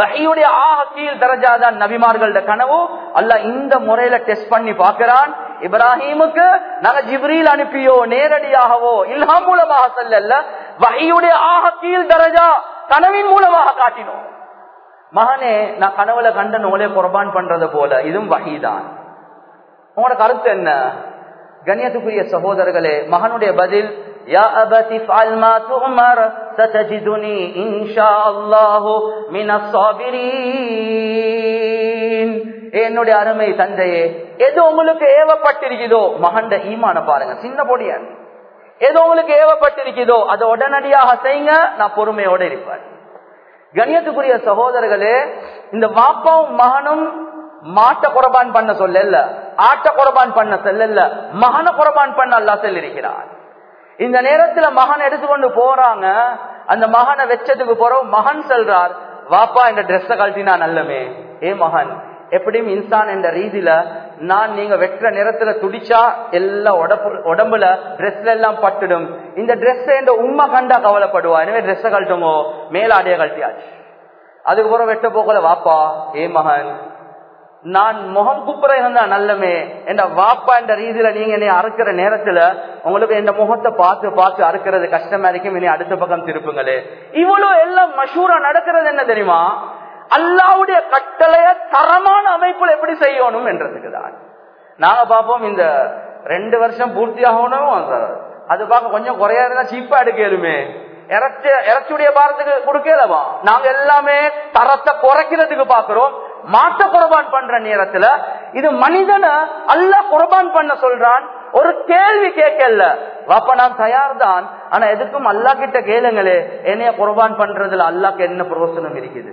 வகையுடைய ஆக கீழ் தரஜா தான் நபிமார்களோட கனவு. அல்ல இந்த முறையில டெஸ்ட் பண்ணி பாக்குறான் இப்ராஹிமுக்கு நாங்க ஜிப்ரீல் அனுப்பியோ நேரடியாகவோ இல்ஹாம் மூலமாக சொல்லல. வகையுடைய ஆக கீழ் தரஜா கனவின் மூலமாக காட்டினோம் மகனே நான் கனவுல கண்டன் உங்களே குர்பான் பண்றது போல இதுவும் வகைதான் உங்களோட கருத்து என்ன கண்ணியத்துக்குரிய சகோதரர்களே மகனுடைய பதில் يا أبت افعل ما تؤمر ستجدني إن شاء الله من الصابرين என்னுடைய அருமை தந்தையே எது உங்களுக்கு ஏவப்பட்டிருக்குதோ மகண்ட ஈமான பாருங்க சின்ன பொடியன் ஏதோ உங்களுக்கு ஏவப்பட்டிருக்குதோ அதை உடனடியாக செய்யுங்க நான் பொறுமையோட இருப்பேன். கணியத்துக்குரிய சகோதரர்களே இந்த வாப்பாவும் மகனும் மாட்ட குரபான் பண்ண சொல்லல ஆட்ட குரபான் பண்ண சொல்லல மகன குரபான் பண்ண அல்லா செல்லிருக்கிறார் இந்த நேரத்துல மகன் எடுத்துக்கொண்டு போறாங்க அந்த மகனை வச்சதுக்கு போறோம் மகன் செல்றார் வாப்பா இந்த ட்ரெஸ்ஸ கழட்டினா நல்லமே. ஏ மகன் எப்படியும் இன்சான் என்ற ரீதியில நான் நீங்க வெட்டுற நிறத்துல துடிச்சா எல்லா உடம்புல ட்ரெஸ்ல எல்லாம் பட்டுடும். இந்த ட்ரெஸ் என்ற உண்மை கண்டா கவலைப்படுவா. எனவே ட்ரெஸ்ஸ கழட்டுமோ? மேலாடைய கழட்டியாச்சு. அதுக்கப்புறம் வெட்ட போக்கல வாப்பா ஏ மகன் நான் முகம் குப்புற இருந்தா நல்லமே. என்ற வாப்பா என்ற ரீதியில நீங்க என்னை அறுக்கிற நேரத்துல உங்களுக்கு என் முகத்தை பார்த்து பார்த்து அறுக்கிறது கஷ்டமா இருக்கும். இனி அடுத்த பக்கம் திருப்புங்களே. இவ்வளவு எல்லாம் மஷூரா நடக்கிறது என்ன தெரியுமா? அல்லாவுடைய கட்டளைய தரமான அமைப்புல எப்படி செய்யணும் என்றதுக்கு தான். நாங்க பார்ப்போம் இந்த ரெண்டு வருஷம் பூர்த்தி ஆகணும் அது பார்க்க கொஞ்சம் குறையா இருந்தா சீப்பா எடுக்கலுமே. இறச்ச இறச்சுடைய பாரத்துக்கு கொடுக்கலவா? நாங்க எல்லாமே தரத்தை குறைக்கிறதுக்கு பாக்குறோம் மாட்ட குரபான் பண்ற நேரத்துல இது மனிதனை அல்ல குரபான் பண்ண சொல்றான். ஒரு கேள்வி கேட்கல. வாப்பா நான் தயார் தான் ஆனா எதுக்கும் அல்லா கிட்ட கேளுங்களே என்னைய குரபான் பண்றதுல அல்லாக்கு என்ன பிரயோசனம் இருக்குது?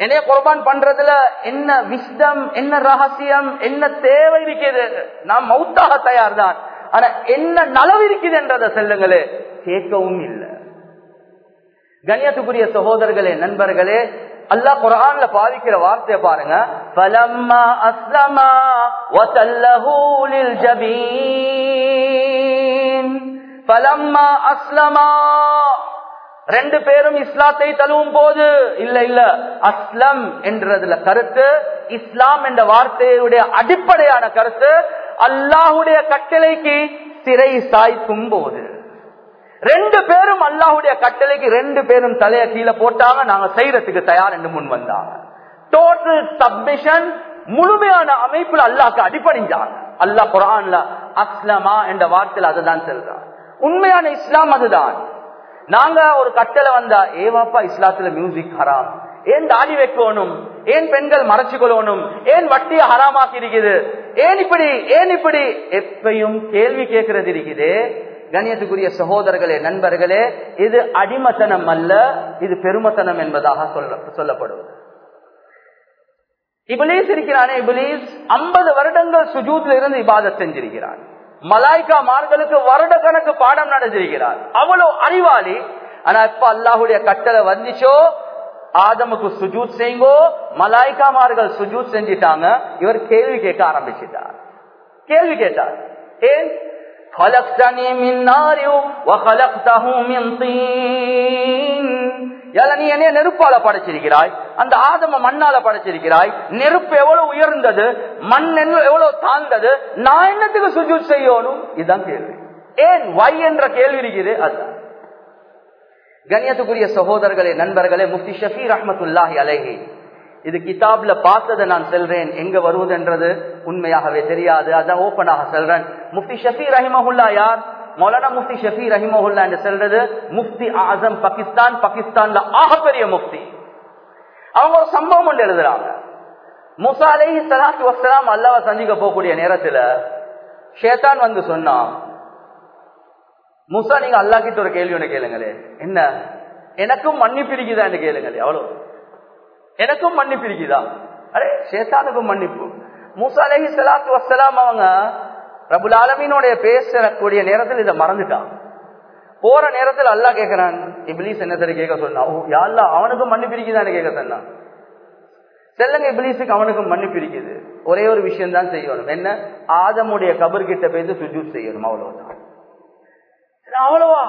என்னைய குர்பான் பண்றதுல என்ன விஷ்டம் என்ன ரகசியம் என்ன தேவை இருக்கிறது நான் மௌத்தாக தயார் தான் ஆனா என்ன நலவு இருக்குது என்றதை செல்லுங்களே கேட்கவும் இல்லை. கண்ணியத்துக்குரிய சகோதரர்களே நண்பர்களே அல்லாஹ் குரான்ல பாதிக்கிற வார்த்தையை பாருங்க. பலம்மா அஸ்லமா வசல்லஹு ஜபீன் பலம்மா அஸ்லமா ரெண்டு பேரும் இஸ்லாத்தை தழுவும் போது இல்ல இல்ல அஸ்லம் என்றதுல கருத்து இஸ்லாம் என்ற வார்த்தையுடைய அடிப்படையான கருத்து அல்லாஹுடைய கட்டளைக்கு சிறை சாய்க்கும் போது ரெண்டு பேரும் அல்லாஹுடைய கட்டளைக்கு ரெண்டு பேரும் தலைய கீழே போட்டாங்க நாங்க செய்யறதுக்கு தயார் என்று முன் வந்தாங்க. டோட்டல் சப்மிஷன் முழுமையான அமைப்புல அல்லாக்கு அடிப்படைஞ்சாங்க அல்லாஹ் குரான்ல அஸ்லமா என்ற வார்த்தையில் அதுதான் சொல்றான். உண்மையான இஸ்லாம் அதுதான். நாங்க ஒரு கட்டளை வந்தா ஏவாப்பா இஸ்லாத்துல மியூசிக் ஹராம் ஏன் தாடி வைக்கணும் ஏன் பெண்கள் மறைச்சு கொள்ளணும்? ஏன் வட்டிய ஹராமாக்கி இருக்குது? ஏன் இப்படி ஏன் இப்படி? எப்பையும் கேள்வி கேட்கறது இருக்குது. கணியத்துக்குரிய சகோதரர்களே நண்பர்களே இது அடிமத்தனம் அல்ல இது பெருமத்தனம் என்பதாக சொல்ல சொல்லப்படும். இபிலீஸ் இருக்கிறானே இபிலீஸ் ஐம்பது வருடங்கள் சுஜூத்ல இருந்து இபாதத் செஞ்சிருக்கிறான். மலாய்க்கா மார்களுக்கு வருட கணக்கு பாடம் நடந்திருக்கிறார் அவ்வளவு அறிவாளி ஆனா இப்ப அல்லாஹுடைய கட்டளை வந்துச்சோ ஆதமுக்கு சுஜூத் செய்யுங்கோ மலாய்க்காமார்கள் சுஜூத் செஞ்சிட்டாங்க இவர் கேள்வி கேட்க ஆரம்பிச்சிட்டார் கேள்வி கேட்டார் ஏன் خلقتني من نار وخلقته من طين நீ என்ன நெருப்பால படைச்சிருக்கிறாய்? அந்த ஆதம மண்ணால படைச்சிருக்கிறாய்? நெருப்பு எவ்வளவு உயர்ந்தது? மண் எவ்வளவு தாழ்ந்தது? நான் என்னத்துக்கு சுஜூத் செய்யணும் இதுதான் கேள்வி. ஏன்? வை என்ற கேள்வி இருக்குது அதுதான். கண்ணியத்துக்குரிய சகோதரர்களே நண்பர்களே முஃப்தி ஷஃபி அஹமத்துல்லாஹி அலேஹி. இது கிதாப்ல பார்த்ததை நான் செல்றேன். எங்க வருவதுன்றது உண்மையாகவே தெரியாது. அதான் ஓப்பனாக செல்றேன். முஃப்தி ஷஃபி ரஹிமஹுல்லா யார்? மௌலானா முஃப்தி ஷஃபி ரஹிமஹுல்லா என்று சொல்றது முஃப்தி ஆசம் பாகிஸ்தான் பாகிஸ்தான்ல ஆகப்பெரிய முஃப்தி. அவங்க ஒரு சம்பவம் ஒன்று எழுதுறாங்க. முசாலை அலைஹி சலாத்து வசலாம் அல்லாவை சந்திக்க போகக்கூடிய நேரத்துல ஷேதான் வந்து சொன்னான் முசா நீங்க அல்லா கிட்ட ஒரு கேள்வி ஒன்று கேளுங்களே. என்ன? எனக்கும் மண்ணி பிரிக்குதா என்று கேளுங்களே அவ்வளோ எனக்கும் மண்ணி பிரிக்குதா? அரே ஷேத்தானுக்கும் மன்னிப்பு. மூசா அலஹி சலாத்து வசலாம் அவங்க ரபுல் ஆலமீனுடைய பேசக்கூடிய நேரத்தில் இதை மறந்துட்டான். போற நேரத்தில் அல்லா கேட்கிறான் இப்லீஸ் என்ன சரி கேட்க சொன்னா? ஓ யாழ்லா அவனுக்கும் மண்ணு பிரிக்குதான்னு கேட்க சொன்னான் செல்லுங்க இப்லீஸுக்கு அவனுக்கும் மண்ணு பிரிக்குது. ஒரே ஒரு விஷயம் தான் செய்யணும். என்ன? ஆதமுடைய கபர் கிட்ட போய் சுஜூத் செய்யணும் அவ்வளவுதான். அவ்வளவா?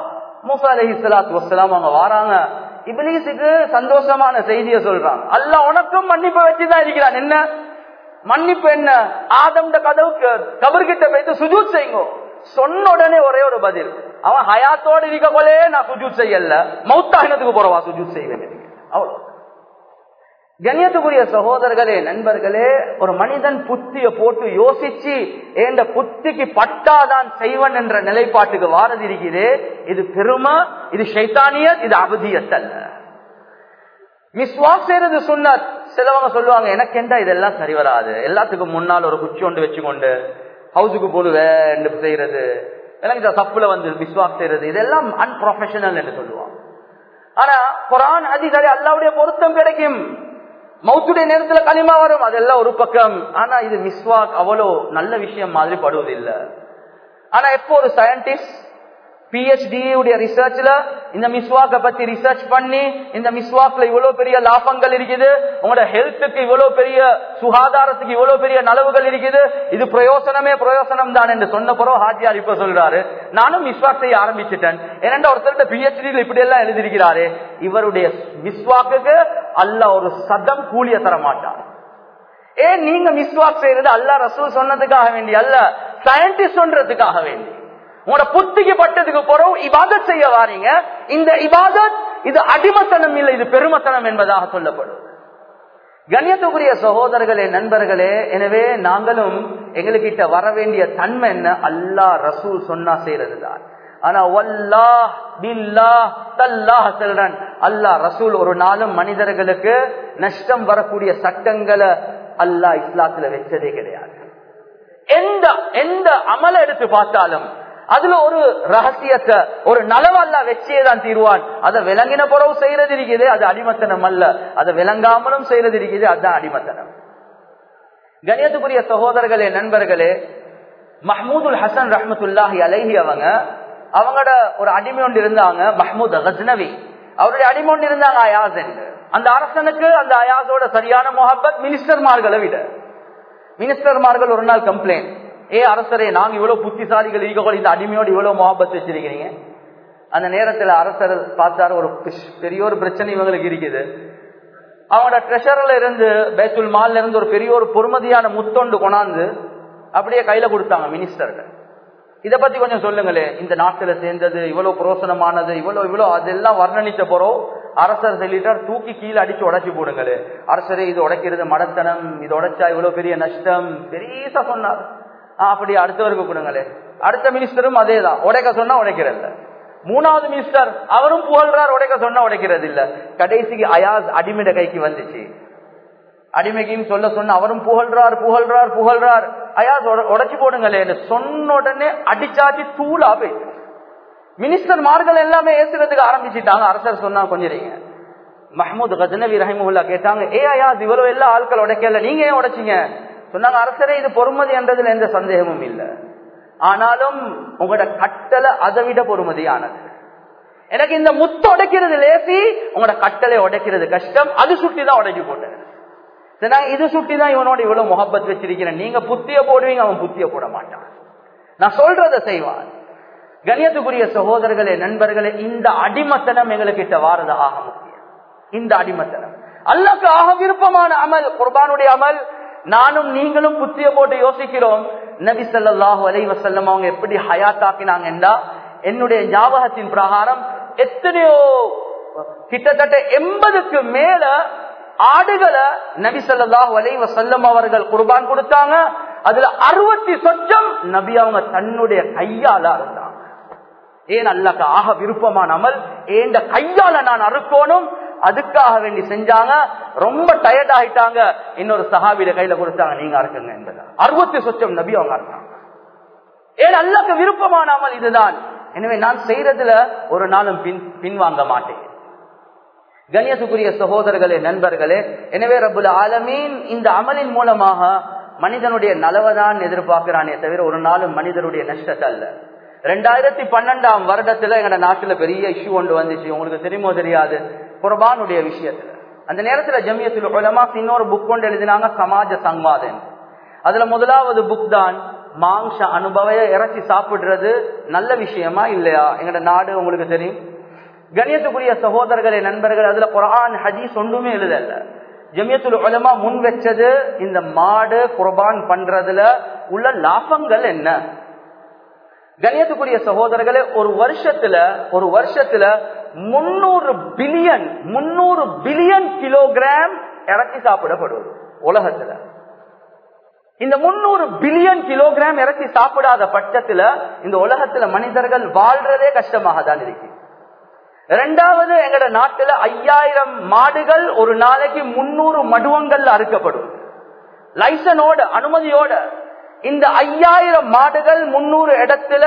மூசா அலஹி சலாத்து வசலாம் அவங்க வாராங்க. இபிலீஸுக்கு சந்தோஷமான செய்தியை சொல்றான் அல்ல உனக்கும் மன்னிப்பு வச்சுதான் இருக்கிறான். என்ன? மன்னிப்பு என்ன? ஆதம் கதவுக்கு கபர்கிட்ட போயிட்டு சுஜூத் செய்யுங்க சொன்ன உடனே ஒரே ஒரு பதில். அவன் ஹயாத்தோடு இருக்க போலே நான் சுஜூத் செய்யல. மௌத்தாகினத்துக்கு போறவா சுஜூத் செய்வேன் அவ்வளவு. கண்ணியத்துக்குரிய சகோதரர்களே நண்பர்களே ஒரு மனிதன் புத்திய போட்டு யோசிச்சு ஏண்ட புத்திக்கு பட்டாதான் செய்வன் என்ற நிலைப்பாட்டுக்கு வாரது இருக்கிறே இது பெருமை இது சைத்தானியத் இது அவதியத்தல்ல மிஸ்வாக் செய்யறது சொன்ன சிலவங்க சொல்லுவாங்க எனக்கு என்ன இதெல்லாம் சரி வராது. எல்லாத்துக்கும் முன்னால் ஒரு குச்சி ஒன்று வச்சுக்கொண்டு ஹவுஸுக்கு போடுவேன் செய்யறது எனக்கு தப்புல வந்து மிஸ்வாக் செய்யறது இதெல்லாம் அன்ப்ரொஃபஷனல் என்று சொல்லுவாங்க. ஆனா குரான் அதிகாரி அல்லாவுடைய பொருத்தம் கிடைக்கும். மௌத்துடைய நேரத்துல களிமா வரும். அதெல்லாம் ஒரு பக்கம். ஆனா இது மிஸ்வாக் அவ்வளோ நல்ல விஷயம் மாதிரி படுவதில்லை. ஆனா எப்போ ஒரு சயின்டிஸ்ட் பிஹெச்டி ரிசர்ச்ல இந்த மிஸ்வாக்க பத்தி ரிசர்ச் பண்ணி இந்த மிஸ்வாக்ல இவ்வளவு பெரிய லாபங்கள் இருக்குது உங்களோட ஹெல்த்துக்கு இவ்வளவு பெரிய சுகாதாரத்துக்கு இவ்வளவு பெரிய நலவுகள் இருக்குது இது பிரயோசனமே பிரயோசனம் தான் என்று சொன்ன பிறகு ஹாஜியார் இப்ப சொல்றாரு. நானும் மிஸ்வாக் செய்ய ஆரம்பிச்சிட்டேன். ஏனென்றா ஒருத்தர் பிஹெச்டி இப்படி எல்லாம் எழுதியிருக்கிறாரு இவருடைய மிஸ்வாக்கு அல்ல ஒரு சதம் கூலிய தர மாட்டார். ஏன் நீங்க மிஸ்வாக் செய்யறது அல்ல ரசூல் சொன்னதுக்காக வேண்டி அல்ல சயின்டிஸ்ட் சொல்றதுக்காக வேண்டி. உங்களோட புத்திக்கு பட்டதுக்கு பிறகு இபாதத் செய்ய வாரீங்க. இந்த இபாதத் இது அடிமத்தனம் இல்லை இது பெருமத்தனம் என்பதாக சொல்லப்படும். கண்ணியத்துக்குரிய சகோதரர்களே நண்பர்களே எனவே நாங்களும் எங்களுக்கிட்ட வர வேண்டிய தன்மை என்ன? அல்லா ரசூல் சொன்னா செய்யறதுதான் ஆனா வல்லாஹ் பில்லாஹ் தல்லாஹ் சொல்றன். அல்லாஹ் ரசூல் ஒரு நாளும் மனிதர்களுக்கு நஷ்டம் வரக்கூடிய சட்டங்களை அல்லாஹ் இஸ்லாத்துல வச்சதே கிடையாது. எந்த எந்த அமல எடுத்து பார்த்தாலும் அதுல ஒரு ரகசியத்தை ஒரு நலவல்ல வச்சே தான் தீர்வான். அதை விளங்கின புறவு செய்யறது இருக்குது அது அடிமத்தனம் அல்ல. அதை விளங்காமலும் செய்யறது இருக்குது அதுதான் அடிமத்தனம். கணியத்துக்குரிய சகோதரர்களே நண்பர்களே மஹமூதுல் ஹசன் ரஹமத்துல்லாஹி அலைஹி அவங்க அவங்களோட ஒரு அடிமை ஒன்று இருந்தாங்க மஹமூத் ஹஸ்னவி அவருடைய அடிமை ஒன்று இருந்தாங்க அயாஸ் என்று. அந்த அரசனுக்கு அந்த அயாஸோட சரியான முகப்பத் மினிஸ்டர்மார்களை விட. மினிஸ்டர்மார்கள் ஒரு நாள் கம்ப்ளைண்ட் ஏ அரசரே நாங்க இவ்வளவு புத்திசாலிகள் ஈகோல் இந்த அடிமையோடு இவ்வளவு முகப்பத் வச்சிருக்கிறீங்க? அந்த நேரத்துல அரசர் பார்த்தாரு ஒரு பெரிய ஒரு பிரச்சனை இவங்களுக்கு இருக்குது. அவங்களோட ட்ரெஷர்ல இருந்து பேத்துல் மால்ல இருந்து ஒரு பெரிய ஒரு பொறுமதியான முத்தொண்டு கொண்டாந்து அப்படியே கையில கொடுத்தாங்க மினிஸ்டர்கள் இதை பத்தி கொஞ்சம் சொல்லுங்களேன் இந்த நாட்டுல சேர்ந்தது இவ்வளவு புரோசனமானது இவ்வளவு இவ்வளவு அதெல்லாம் வர்ணனித்த போறோம். அரசர் சொல்லிட்டார் தூக்கி கீழே அடிச்சு உடச்சி போடுங்களே. அரசரே இது உடைக்கிறது மடத்தனம் இது உடைச்சா இவ்வளவு பெரிய நஷ்டம் பெரியசா சொன்னார். அப்படி அடுத்தவருக்கு கொடுங்களே. அடுத்த மினிஸ்டரும் அதே தான் உடைக்க சொன்னா உடைக்கிறது மூணாவது மினிஸ்டர் அவரும் புகழ்றார் உடைக்க சொன்னா உடைக்கிறது இல்ல. கடைசிக்கு அயாஸ் அடிமைட கைக்கு வந்துச்சு. அடிமைக்குன்னு சொல்ல சொன்ன அவரும் புகழ்றார் புகழ்றார் புகழ்றார். அயாஸ் உடைச்சு போடுங்களே சொன்ன உடனே அடிச்சாச்சு தூளா போயிடுச்சு மினிஸ்டர் மார்கள் எல்லாமே ஏசுறதுக்கு ஆரம்பிச்சுட்டாங்க. அரசர் சொன்னா கொஞ்சம் மஹமூத் கஜனவி ரஹிமுல்லா கேட்டாங்க ஏ அயாஸ் இவ்வளவு எல்லா ஆட்கள் உடைக்கல நீங்க ஏன் உடைச்சிங்க? சொன்னாங்க அரசரே இது பொறுமதி என்றதுல எந்த சந்தேகமும் இல்லை. ஆனாலும் உங்களோட கட்டளை அதை விட பொறுமதியானது. எனக்கு இந்த முத்து உடைக்கிறது லேசி உங்களோட கட்டளை உடைக்கிறது கஷ்டம் அது சுட்டி தான் உடைக்கி போட்டேன். நான் இது சுட்டி தான் இவனோட இவ்வளவு முகப்பத் வச்சிருக்கிறேன். நீங்க புத்திய போடுவீங்க அவன் புத்திய போட மாட்டான். நான் சொல்றதை செய்வான். கணியத்துக்குரிய சகோதரர்களே நண்பர்களே இந்த அடிமத்தனம் எங்களுக்கிட்ட வாரது ஆக முக்கியம் இந்த அடிமத்தனம். அல்லாக்கு ஆக விருப்பமான அமல் குர்பானுடைய அமல் நானும் நீங்களும் புத்திய போட்டு யோசிக்கிறோம். நபி ஸல்லல்லாஹு அலை வசல்லம் அவங்க எப்படி ஹயாத்தாக்கினாங்கன்றா என்னுடைய ஞாபகத்தின் பிரகாரம் எத்தனையோ கிட்டத்தட்ட எண்பதுக்கு மேல ஆடுகளை நபி ஸல்லல்லாஹு அலைஹி வஸல்லம் அவர்கள் குர்பான் கொடுத்தாங்க. அதுல அறுபத்தி சொச்சம் நபி அவங்க தன்னுடைய கையால அறுத்தாங்க. ஏன் அல்லாக்கு ஆக விருப்பமான அமல்? ஏண்ட கையால நான் அறுக்கணும்? அதுக்காக வேண்டி செஞ்சாங்க. ரொம்ப டயர்ட் ஆயிட்டாங்க. இன்னொரு சஹாபியில கையில கொடுத்தாங்க. நீங்க அறுக்குங்க என்பதா. அறுபத்தி சொச்சம் நபி அவங்க அறுத்தாங்க. ஏன் அல்லாக்கு விருப்பமான அமல் இதுதான்? எனவே நான் செய்யறதுல ஒரு நாளும் பின் பின்வாங்க மாட்டேன். கணியத்துக்குரிய சகோதரர்களே நண்பர்களே எனவே ரபுல் ஆலமீன் இந்த அமலின் மூலமாக மனிதனுடைய நலவதான் எதிர்பார்க்கிறானே தவிர ஒரு நாளும் மனிதனுடைய நஷ்டத்தை அல்ல. ரெண்டாயிரத்தி பன்னெண்டாம் வருடத்துல எங்க நாட்டுல பெரிய இஷ்யூ ஒன்று வந்துச்சு. உங்களுக்கு தெரியுமோ தெரியாது. குர்பானுடைய விஷயத்துல. அந்த நேரத்துல ஜமியத்தில் உலமா இன்னொரு புக் கொண்டு எழுதினாங்க சமாஜ சங்வாதன் அதுல முதலாவது புக் தான் மாংস அனுபவைய இறச்சி சாப்பிடுறது நல்ல விஷயமா இல்லையா? எங்கட நாடு உங்களுக்கு தெரியும். கணியத்துக்குரிய சகோதரர்களே நண்பர்கள் அதுல குரான் ஹதீஸ் ஒன்றுமே எழுதல. ஜமியத்துல் உலமா முன் வச்சது இந்த மாடு குர்பான் பண்றதுல உள்ள லாபங்கள் என்ன? கணியத்துக்குரிய சகோதரர்களே ஒரு வருஷத்துல ஒரு வருஷத்துல முன்னூறு பில்லியன் முன்னூறு பில்லியன் கிலோகிராம் இறக்கி சாப்பிடப்படுவது உலகத்துல. இந்த முன்னூறு பில்லியன் கிலோகிராம் இறக்கி சாப்பிடாத பட்சத்துல இந்த உலகத்துல மனிதர்கள் வாழ்றதே கஷ்டமாக தான் இருக்கு. இரண்டாவது எங்கட நாட்டுல ஐயாயிரம் மாடுகள் ஒரு நாளைக்கு முன்னூறு மடுவங்கள்ல அறுக்கப்படும். லைசனோட அனுமதியோட இந்த ஐயாயிரம் மாடுகள் முன்னூறு இடத்துல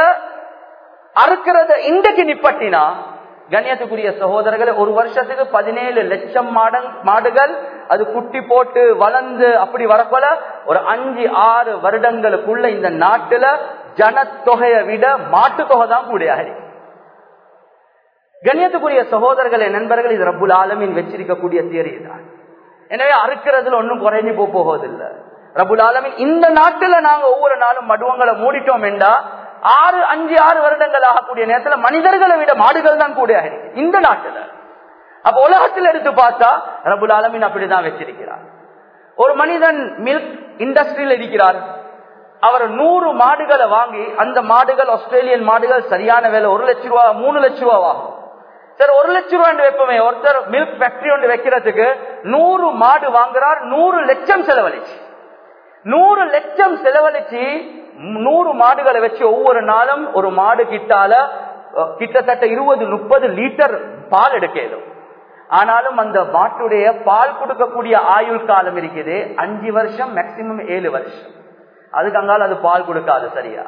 அறுக்கிறத இன்றைக்கு நிப்பட்டினா கண்ணியத்துக்குரிய சகோதரர்கள் ஒரு வருஷத்துக்கு பதினேழு லட்சம் மாடுகள் அது குட்டி போட்டு வளர்ந்து அப்படி வரப்போல ஒரு அஞ்சு ஆறு வருடங்களுக்குள்ள இந்த நாட்டுல ஜனத்தொகையை விட மாட்டு தொகை தான் கூடியாகி. கண்ணியத்துக்குரிய சகோதரர்களே நண்பர்கள் இது ரப்புல் ஆலமின் வச்சிருக்கக்கூடிய தியரி தான். எனவே அறுக்கிறதுல ஒன்றும் குறைஞ்சி போக போவதில்லை. ரபுல் ஆலமின் இந்த நாட்டுல நாங்க ஒவ்வொரு நாளும் மடுவங்களை மூடிட்டோம் என்றா ஆறு அஞ்சு ஆறு வருடங்கள் ஆகக்கூடிய நேரத்துல மனிதர்களை விட மாடுகள் தான் கூட இந்த நாட்டுல. அப்ப உலகத்தில் எடுத்து பார்த்தா ரபுல் ஆலமின் அப்படிதான் வச்சிருக்கிறார். ஒரு மனிதன் மில்க் இண்டஸ்ட்ரியில் இருக்கிறார். அவர் நூறு மாடுகளை வாங்கி அந்த மாடுகள் ஆஸ்திரேலியன் மாடுகள் சரியான வேலை ஒரு லட்சம் ரூபா மூணு லட்சம் ரூபா ஆகும் சார் ஒரு லட்சம் ரூபாண்டு வைப்போமே ஒருத்தர் மில்க் ஃபேக்டரி ஒன்று வைக்கிறதுக்கு நூறு மாடு வாங்குறார் நூறு லட்சம் செலவழிச்சு. நூறு லட்சம் செலவழிச்சு நூறு மாடுகளை வச்சு ஒவ்வொரு நாளும் ஒரு மாடு கிட்டால கிட்டத்தட்ட இருபது முப்பது லிட்டர் பால் எடுக்கலும் ஆனாலும் அந்த மாட்டுடைய பால் கொடுக்கக்கூடிய ஆயுள் காலம் இருக்குது அஞ்சு வருஷம் மேக்சிமம் ஏழு வருஷம். அதுக்கு அங்கால அது பால் கொடுக்காது சரியா?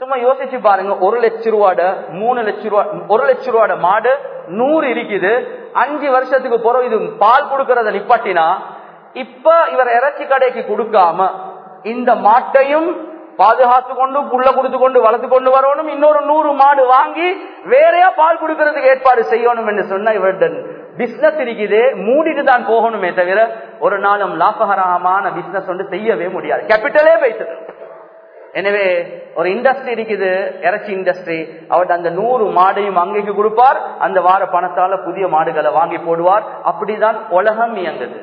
சும்மா யோசிச்சு பாருங்க ஒரு லட்சம் ரூபாட மூணு லட்சம் ரூபா ஒரு லட்சம் ரூபாட மாடு நூறு இருக்குது. அஞ்சு வருஷத்துக்கு பிறகு இது பால் கொடுக்கறத நிப்பாட்டினா இப்ப இவர் இறைச்சி கடைக்கு கொடுக்காம இந்த மாட்டையும் பாதுகாத்து கொண்டு புள்ள கொடுத்து கொண்டு வளர்த்து கொண்டு வரணும். இன்னொரு நூறு மாடு வாங்கி வேறையா பால் கொடுக்கறதுக்கு ஏற்பாடு செய்யணும் என்று சொன்ன இவருடன் பிசினஸ் இருக்குது. மூடிட்டு தான் போகணுமே தவிர ஒரு நாளும் லாபகரமான பிசினஸ் ஒன்று செய்யவே முடியாது. கேபிட்டலே வைத்தது எனவே ஒரு இண்டஸ்ட்ரி இருக்குது இறைச்சி இண்டஸ்ட்ரி அவர்கிட்ட அந்த நூறு மாடையும் அங்கேக்கு கொடுப்பார். அந்த வார பணத்தால புதிய மாடுகளை வாங்கி போடுவார். அப்படிதான் உலகம் இயங்குது.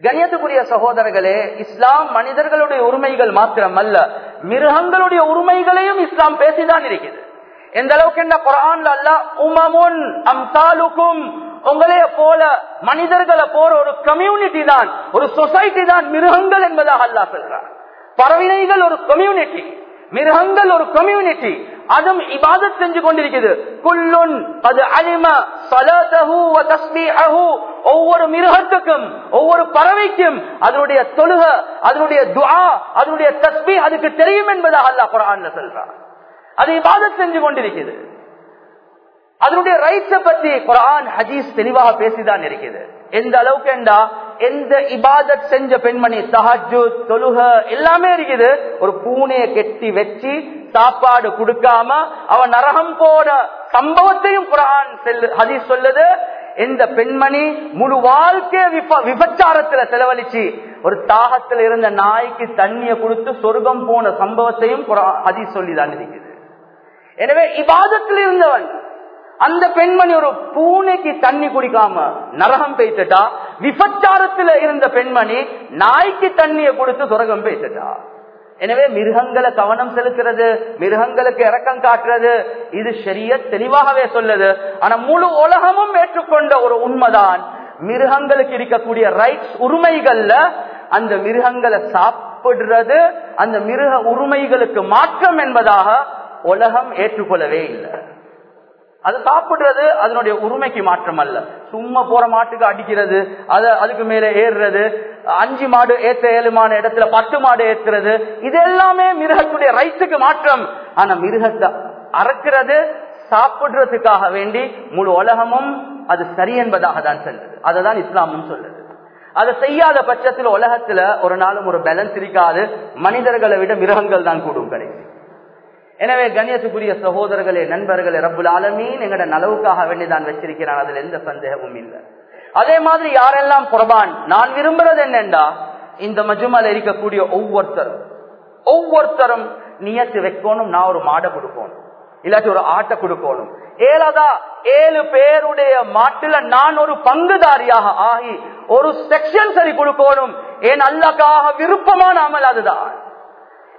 கண்ணியத்துக்குரிய சகோதரர்களே இஸ்லாம் மனிதர்களுடைய உரிமைகள் மாத்திரம் அல்ல மிருகங்களுடைய உரிமைகளையும் இஸ்லாம் பேசிதான் இருக்குது எந்த அளவுக்கு என்ன குரான்ல அல்ல உமமுன் அம்சாலுக்கும் உங்களே போல மனிதர்களை போற ஒரு கம்யூனிட்டி தான் ஒரு சொசைட்டி தான் மிருகங்கள் என்பதாக அல்லா சொல்றார் பறவைகள் ஒரு கம்யூனிட்டி மிருகங்கள் ஒரு கம்யூனிட்டி அதுவும் இபாதத் செஞ்சு கொண்டிருக்குது குல்லுன் அது அலிம சலதஹு வ தஸ்பீஹு ஒவ்வொரு மிருகத்துக்கும் ஒவ்வொரு பறவைக்கும் அதனுடைய தொழுக அதனுடைய துஆ அதனுடைய தஸ்பீ அதுக்கு தெரியும் என்பதாக அல்லாஹ் குர்ஆன்ல சொல்றான் அது இபாதத் செஞ்சு கொண்டிருக்குது அதனுடைய ரைட்ஸ பத்தி குரான் ஹஜீஸ் தெளிவாக பேசிதான் இருக்குது எந்த அளவுக்கு என்றா எந்த இபாதத் செஞ்ச பெண்மணி தஹஜு தொழுக எல்லாமே இருக்குது. ஒரு பூனைய கெட்டி வச்சு சாப்பாடு கொடுக்காம அவன் நரகம் போன சம்பவத்தையும் குரான் செல்லு ஹதி சொல்லுது. எந்த பெண்மணி முழு வாழ்க்கைய விப- விபச்சாரத்துல செலவழிச்சு ஒரு தாகத்துல இருந்த நாய்க்கு தண்ணிய கொடுத்து சொர்க்கம் போன சம்பவத்தையும் குரான் சொல்லிதான் இருக்குது. எனவே இபாதத்தில் இருந்தவன் அந்த பெண்மணி ஒரு பூனைக்கு தண்ணி குடிக்காம நரகம் பெய்த்துட்டா விபச்சாரத்துல இருந்த பெண்மணி நாய்க்கு தண்ணிய கொடுத்து சுரகம் பெய்த்துட்டா. எனவே மிருகங்களை கவனம் செலுத்துறது மிருகங்களுக்கு இரக்கம் காட்டுறது இது சரிய தெளிவாகவே சொல்லுது. ஆனா முழு உலகமும் ஏற்றுக்கொண்ட ஒரு உண்மைதான் மிருகங்களுக்கு இருக்கக்கூடிய ரைட்ஸ் உரிமைகள்ல அந்த மிருகங்களை சாப்பிடுறது அந்த மிருக உரிமைகளுக்கு மாற்றம் என்பதாக உலகம் ஏற்றுக்கொள்ளவே இல்லை. அது சாப்பிடுறது அதனுடைய உரிமைக்கு மாற்றம் அல்ல சும்மா போற மாட்டுக்கு அடிக்கிறது அதை அதுக்கு மேல ஏறுறது அஞ்சு மாடு ஏத்த ஏழுமான இடத்துல பத்து மாடு ஏத்துறது இது எல்லாமே மிருகத்துடைய ரைட்டுக்கு மாற்றம். ஆனா மிருகத்தை அறக்கிறது சாப்பிடுறதுக்காக வேண்டி முழு உலகமும் அது சரி என்பதாக தான் சொல்லுது. அதை தான் இஸ்லாமும் சொல்லுது. அதை செய்யாத பட்சத்தில் உலகத்துல ஒரு நாளும் ஒரு பேலன்ஸ் இருக்காது மனிதர்களை விட மிருகங்கள் தான் கூடும் கிடைக்கும் எனவே கண்ணியத்துக்குரிய சகோதரர்களே நண்பர்களே ரப்புல் ஆலமீன் எங்கட நலவுக்காக வேண்டிதான் வச்சிருக்கிறான். அதுல எந்த சந்தேகமும் இல்லை. அதே மாதிரி யாரெல்லாம் குர்பான்? நான் விரும்புறது என்னண்டா? இந்த மஜுமால இருக்கக்கூடிய ஒவ்வொருத்தரும் ஒவ்வொருத்தரும் நியத்து வைக்கணும் நான் ஒரு மாடை கொடுக்கணும். இல்லாட்டி ஒரு ஆட்டை கொடுக்கணும். ஏழதா ஏழு பேருடைய மாட்டுல நான் ஒரு பங்குதாரியாக ஆகி ஒரு செக்ஷன் சரி கொடுக்கணும். ஏன் அல்லக்காக விருப்பமான அமல் அதுதான்.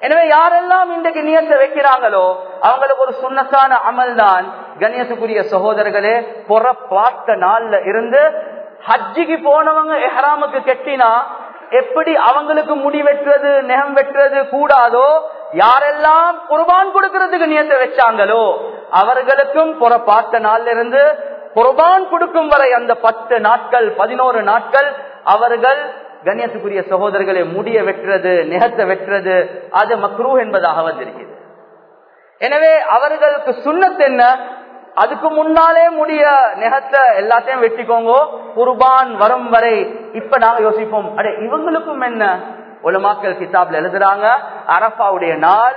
எனவே யாரெல்லாம் இன்றைக்கு நியத்தை வைக்கிறாங்களோ அவங்களுக்கு ஒரு சுண்ணத்தான அமல் தான் கண்ணியத்துக்குரிய சகோதரர்களே புற பார்த்த நாள்ல இருந்து ஹஜ்ஜிக்கு போனவங்க எஹராமுக்கு கெட்டினா எப்படி அவங்களுக்கு முடி வெட்டுறது நெகம் வெட்டுறது கூடாதோ யாரெல்லாம் குர்பான் கொடுக்கறதுக்கு நியத்தை வச்சாங்களோ அவர்களுக்கும் புற பார்த்த நாள்ல இருந்து குர்பான் கொடுக்கும் வரை அந்த பத்து நாட்கள் பதினோரு நாட்கள் அவர்கள் கண்ணியத்துக்குரிய சகோதரர்களை முடிய வெட்டுறது நிகத்தை வெட்டுறது அது மக்ரூ என்பதாக வந்திருக்கிறது. எனவே அவர்களுக்கு சுண்ணத் என்ன? அதுக்கு முன்னாலே முடிய நெகத்தை எல்லாத்தையும் வெட்டிக்கோங்கோ. குர்பான் வரும் வரை இப்ப நாங்க யோசிப்போம். அடே இவங்களுக்கும் என்ன? உலமாக்கல் கிதாப்ல எழுதுறாங்க அரபாவுடைய நாள்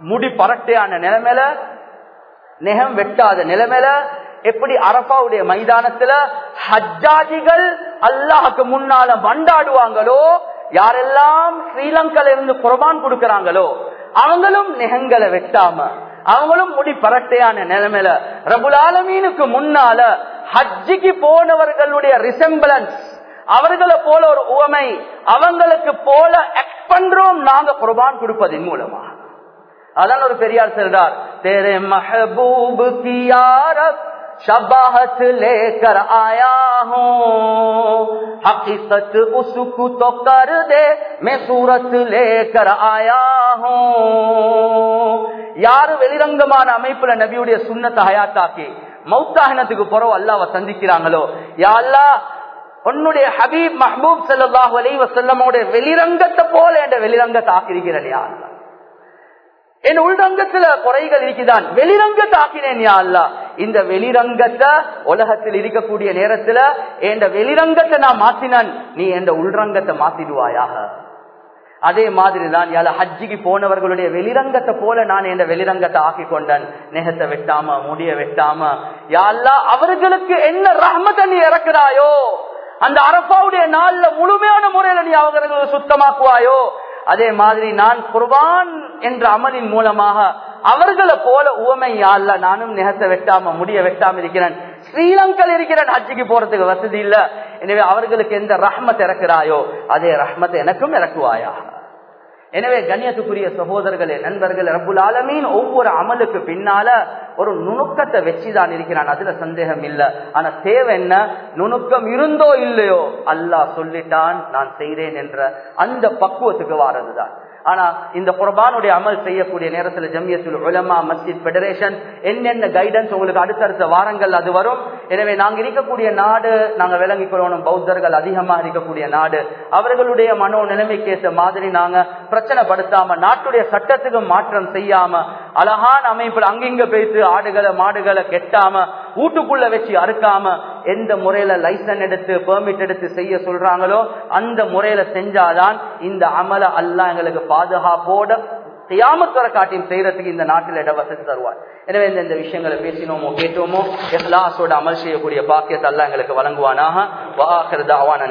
முடி பரட்டையான நிலைமையில நெகம் வெட்டாத நிலைமையில எப்படி அரபாவுடைய மைதானத்துல ஹஜ்ஜாஜிகள் அல்லாஹுக்கு முன்னால வண்டாடுவாங்களோ யாரெல்லாம் ஸ்ரீலங்கால இருந்து குரபான் கொடுக்கிறாங்களோ அவங்களும் நெகங்களை வெட்டாம அவங்களும் முடி பரட்டையான நிலைமையில ரபுல் ஆலமீனுக்கு முன்னால ஹஜ்ஜிக்கு போனவர்களுடைய ரிசம்பிளன்ஸ் அவர்களை போல ஒரு உவமை அவங்களுக்கு போல எக்ட் பண்றோம் நாங்க குர்பான் கொடுப்பதன் மூலமா. அதான் ஒரு பெரியார் சொல்றார் தேரே மஹபூபு கியாரப் शबाहत लेकर आया हूँ हकीकत उसको तो कर दे मैं सूरत लेकर आया हूँ யாரு வெளிரங்கமான அமைப்புல நபியுடைய சுண்ணத்தை ஹயாத்தாக்கி மௌத்தாகினத்துக்கு பிறகு அல்லாவை சந்திக்கிறாங்களோ யா அல்லா உன்னுடைய ஹபீப் மஹபூப் சல்லாஹ் அலி வசல்லமோட வெளிரங்கத்தை போல என்ற வெளிரங்கத்தை ஆக்கிருக்கிறேன் யா அல்லா என் உள்ரங்கத்துல குறைகள் இருக்குதான். வெளிரங்கத்தை ஆக்கினேன் யா அல்லா இந்த வெளிரங்கத்தை உலகத்தில் இருக்கக்கூடிய நேரத்துல என் வெளிரங்கத்தை நான் மாத்தினான் நீ என் உள்ரங்கத்தை மாத்திடுவாயாக. அதே மாதிரி தான் யால ஹஜ்ஜிக்கு போனவர்களுடைய வெளிரங்கத்தை போல நான் என் வெளிரங்கத்தை ஆக்கி கொண்டேன். நெகத்தை வெட்டாம முடிய வெட்டாம. யாழ்லா அவர்களுக்கு என்ன ரஹ்மத்தை நீ இறக்குறாயோ? அந்த அரப்பாவுடைய நாள்ல முழுமையான முறையில நீ அவர்களுக்கு சுத்தமாக்குவாயோ? அதே மாதிரி நான் குர்பான் என்ற அமலின் மூலமாக அவர்களை போல உவமையால நானும் நெகத்தை வெட்டாம முடிய வெட்டாம இருக்கிறேன். ஸ்ரீலங்கல் இருக்கிறேன் ஹஜ்ஜிக்கு போறதுக்கு வசதி இல்ல. எனவே அவர்களுக்கு எந்த ரஹ்மத் இறக்குறாயோ அதே ரஹ்மத்தை எனக்கும் இறக்குவாயா எனவே கண்ணியத்துக்குரிய சகோதரர்களே நண்பர்கள் ரபுல் ஆலமீன் ஒவ்வொரு அமலுக்கு பின்னால ஒரு நுணுக்கத்தை வச்சுதான் இருக்கிறான். அதுல சந்தேகம் இல்ல. ஆனா தேவை என்ன? நுணுக்கம் இருந்தோ இல்லையோ? அல்லாஹ் சொல்லிட்டான் நான் செய்றேன் என்ற அந்த பக்குவத்துக்கு வாரதுதான். ஆனா இந்த குர்பானுடைய அமல் செய்யக்கூடிய நேரத்தில் ஜம்யத்துல் உலமா மஸ்ஜித் பெடரேஷன் என்னென்ன கைடன்ஸ் உங்களுக்கு அடுத்தடுத்த வாரங்கள் அது வரும்? எனவே நாங்க இருக்கக்கூடிய நாடு நாங்க விளங்கிக் கொள்ளணும் பௌத்தர்கள் அதிகமா இருக்கக்கூடிய நாடு. அவர்களுடைய மனோ நிலைமைக்கேற்ற மாதிரி நாங்க பிரச்சனைப்படுத்தாம நாட்டுடைய சட்டத்துக்கு மாற்றம் செய்யாம அழகான அமைப்புல அங்கிங்க போயிட்டு ஆடுகளை மாடுகளை கெட்டாம வீட்டுக்குள்ள வச்சு அறுக்காம எந்த முறையில லைசன் எடுத்து பெர்மிட் எடுத்து செய்ய சொல்றாங்களோ அந்த முறையில செஞ்சாதான் இந்த அமல அல்லா எங்களுக்கு பாதுகாப்போட தியாமத்துவர காட்டியும் செய்யறதுக்கு இந்த நாட்டில் இட வசதி தருவார். எனவே இந்த விஷயங்களை பேசினோமோ கேட்டோமோ எல்லாசோட அமல் செய்யக்கூடிய பாக்கியத்தை எல்லாம் எங்களுக்கு வழங்குவானாக. வாஹர் தாவான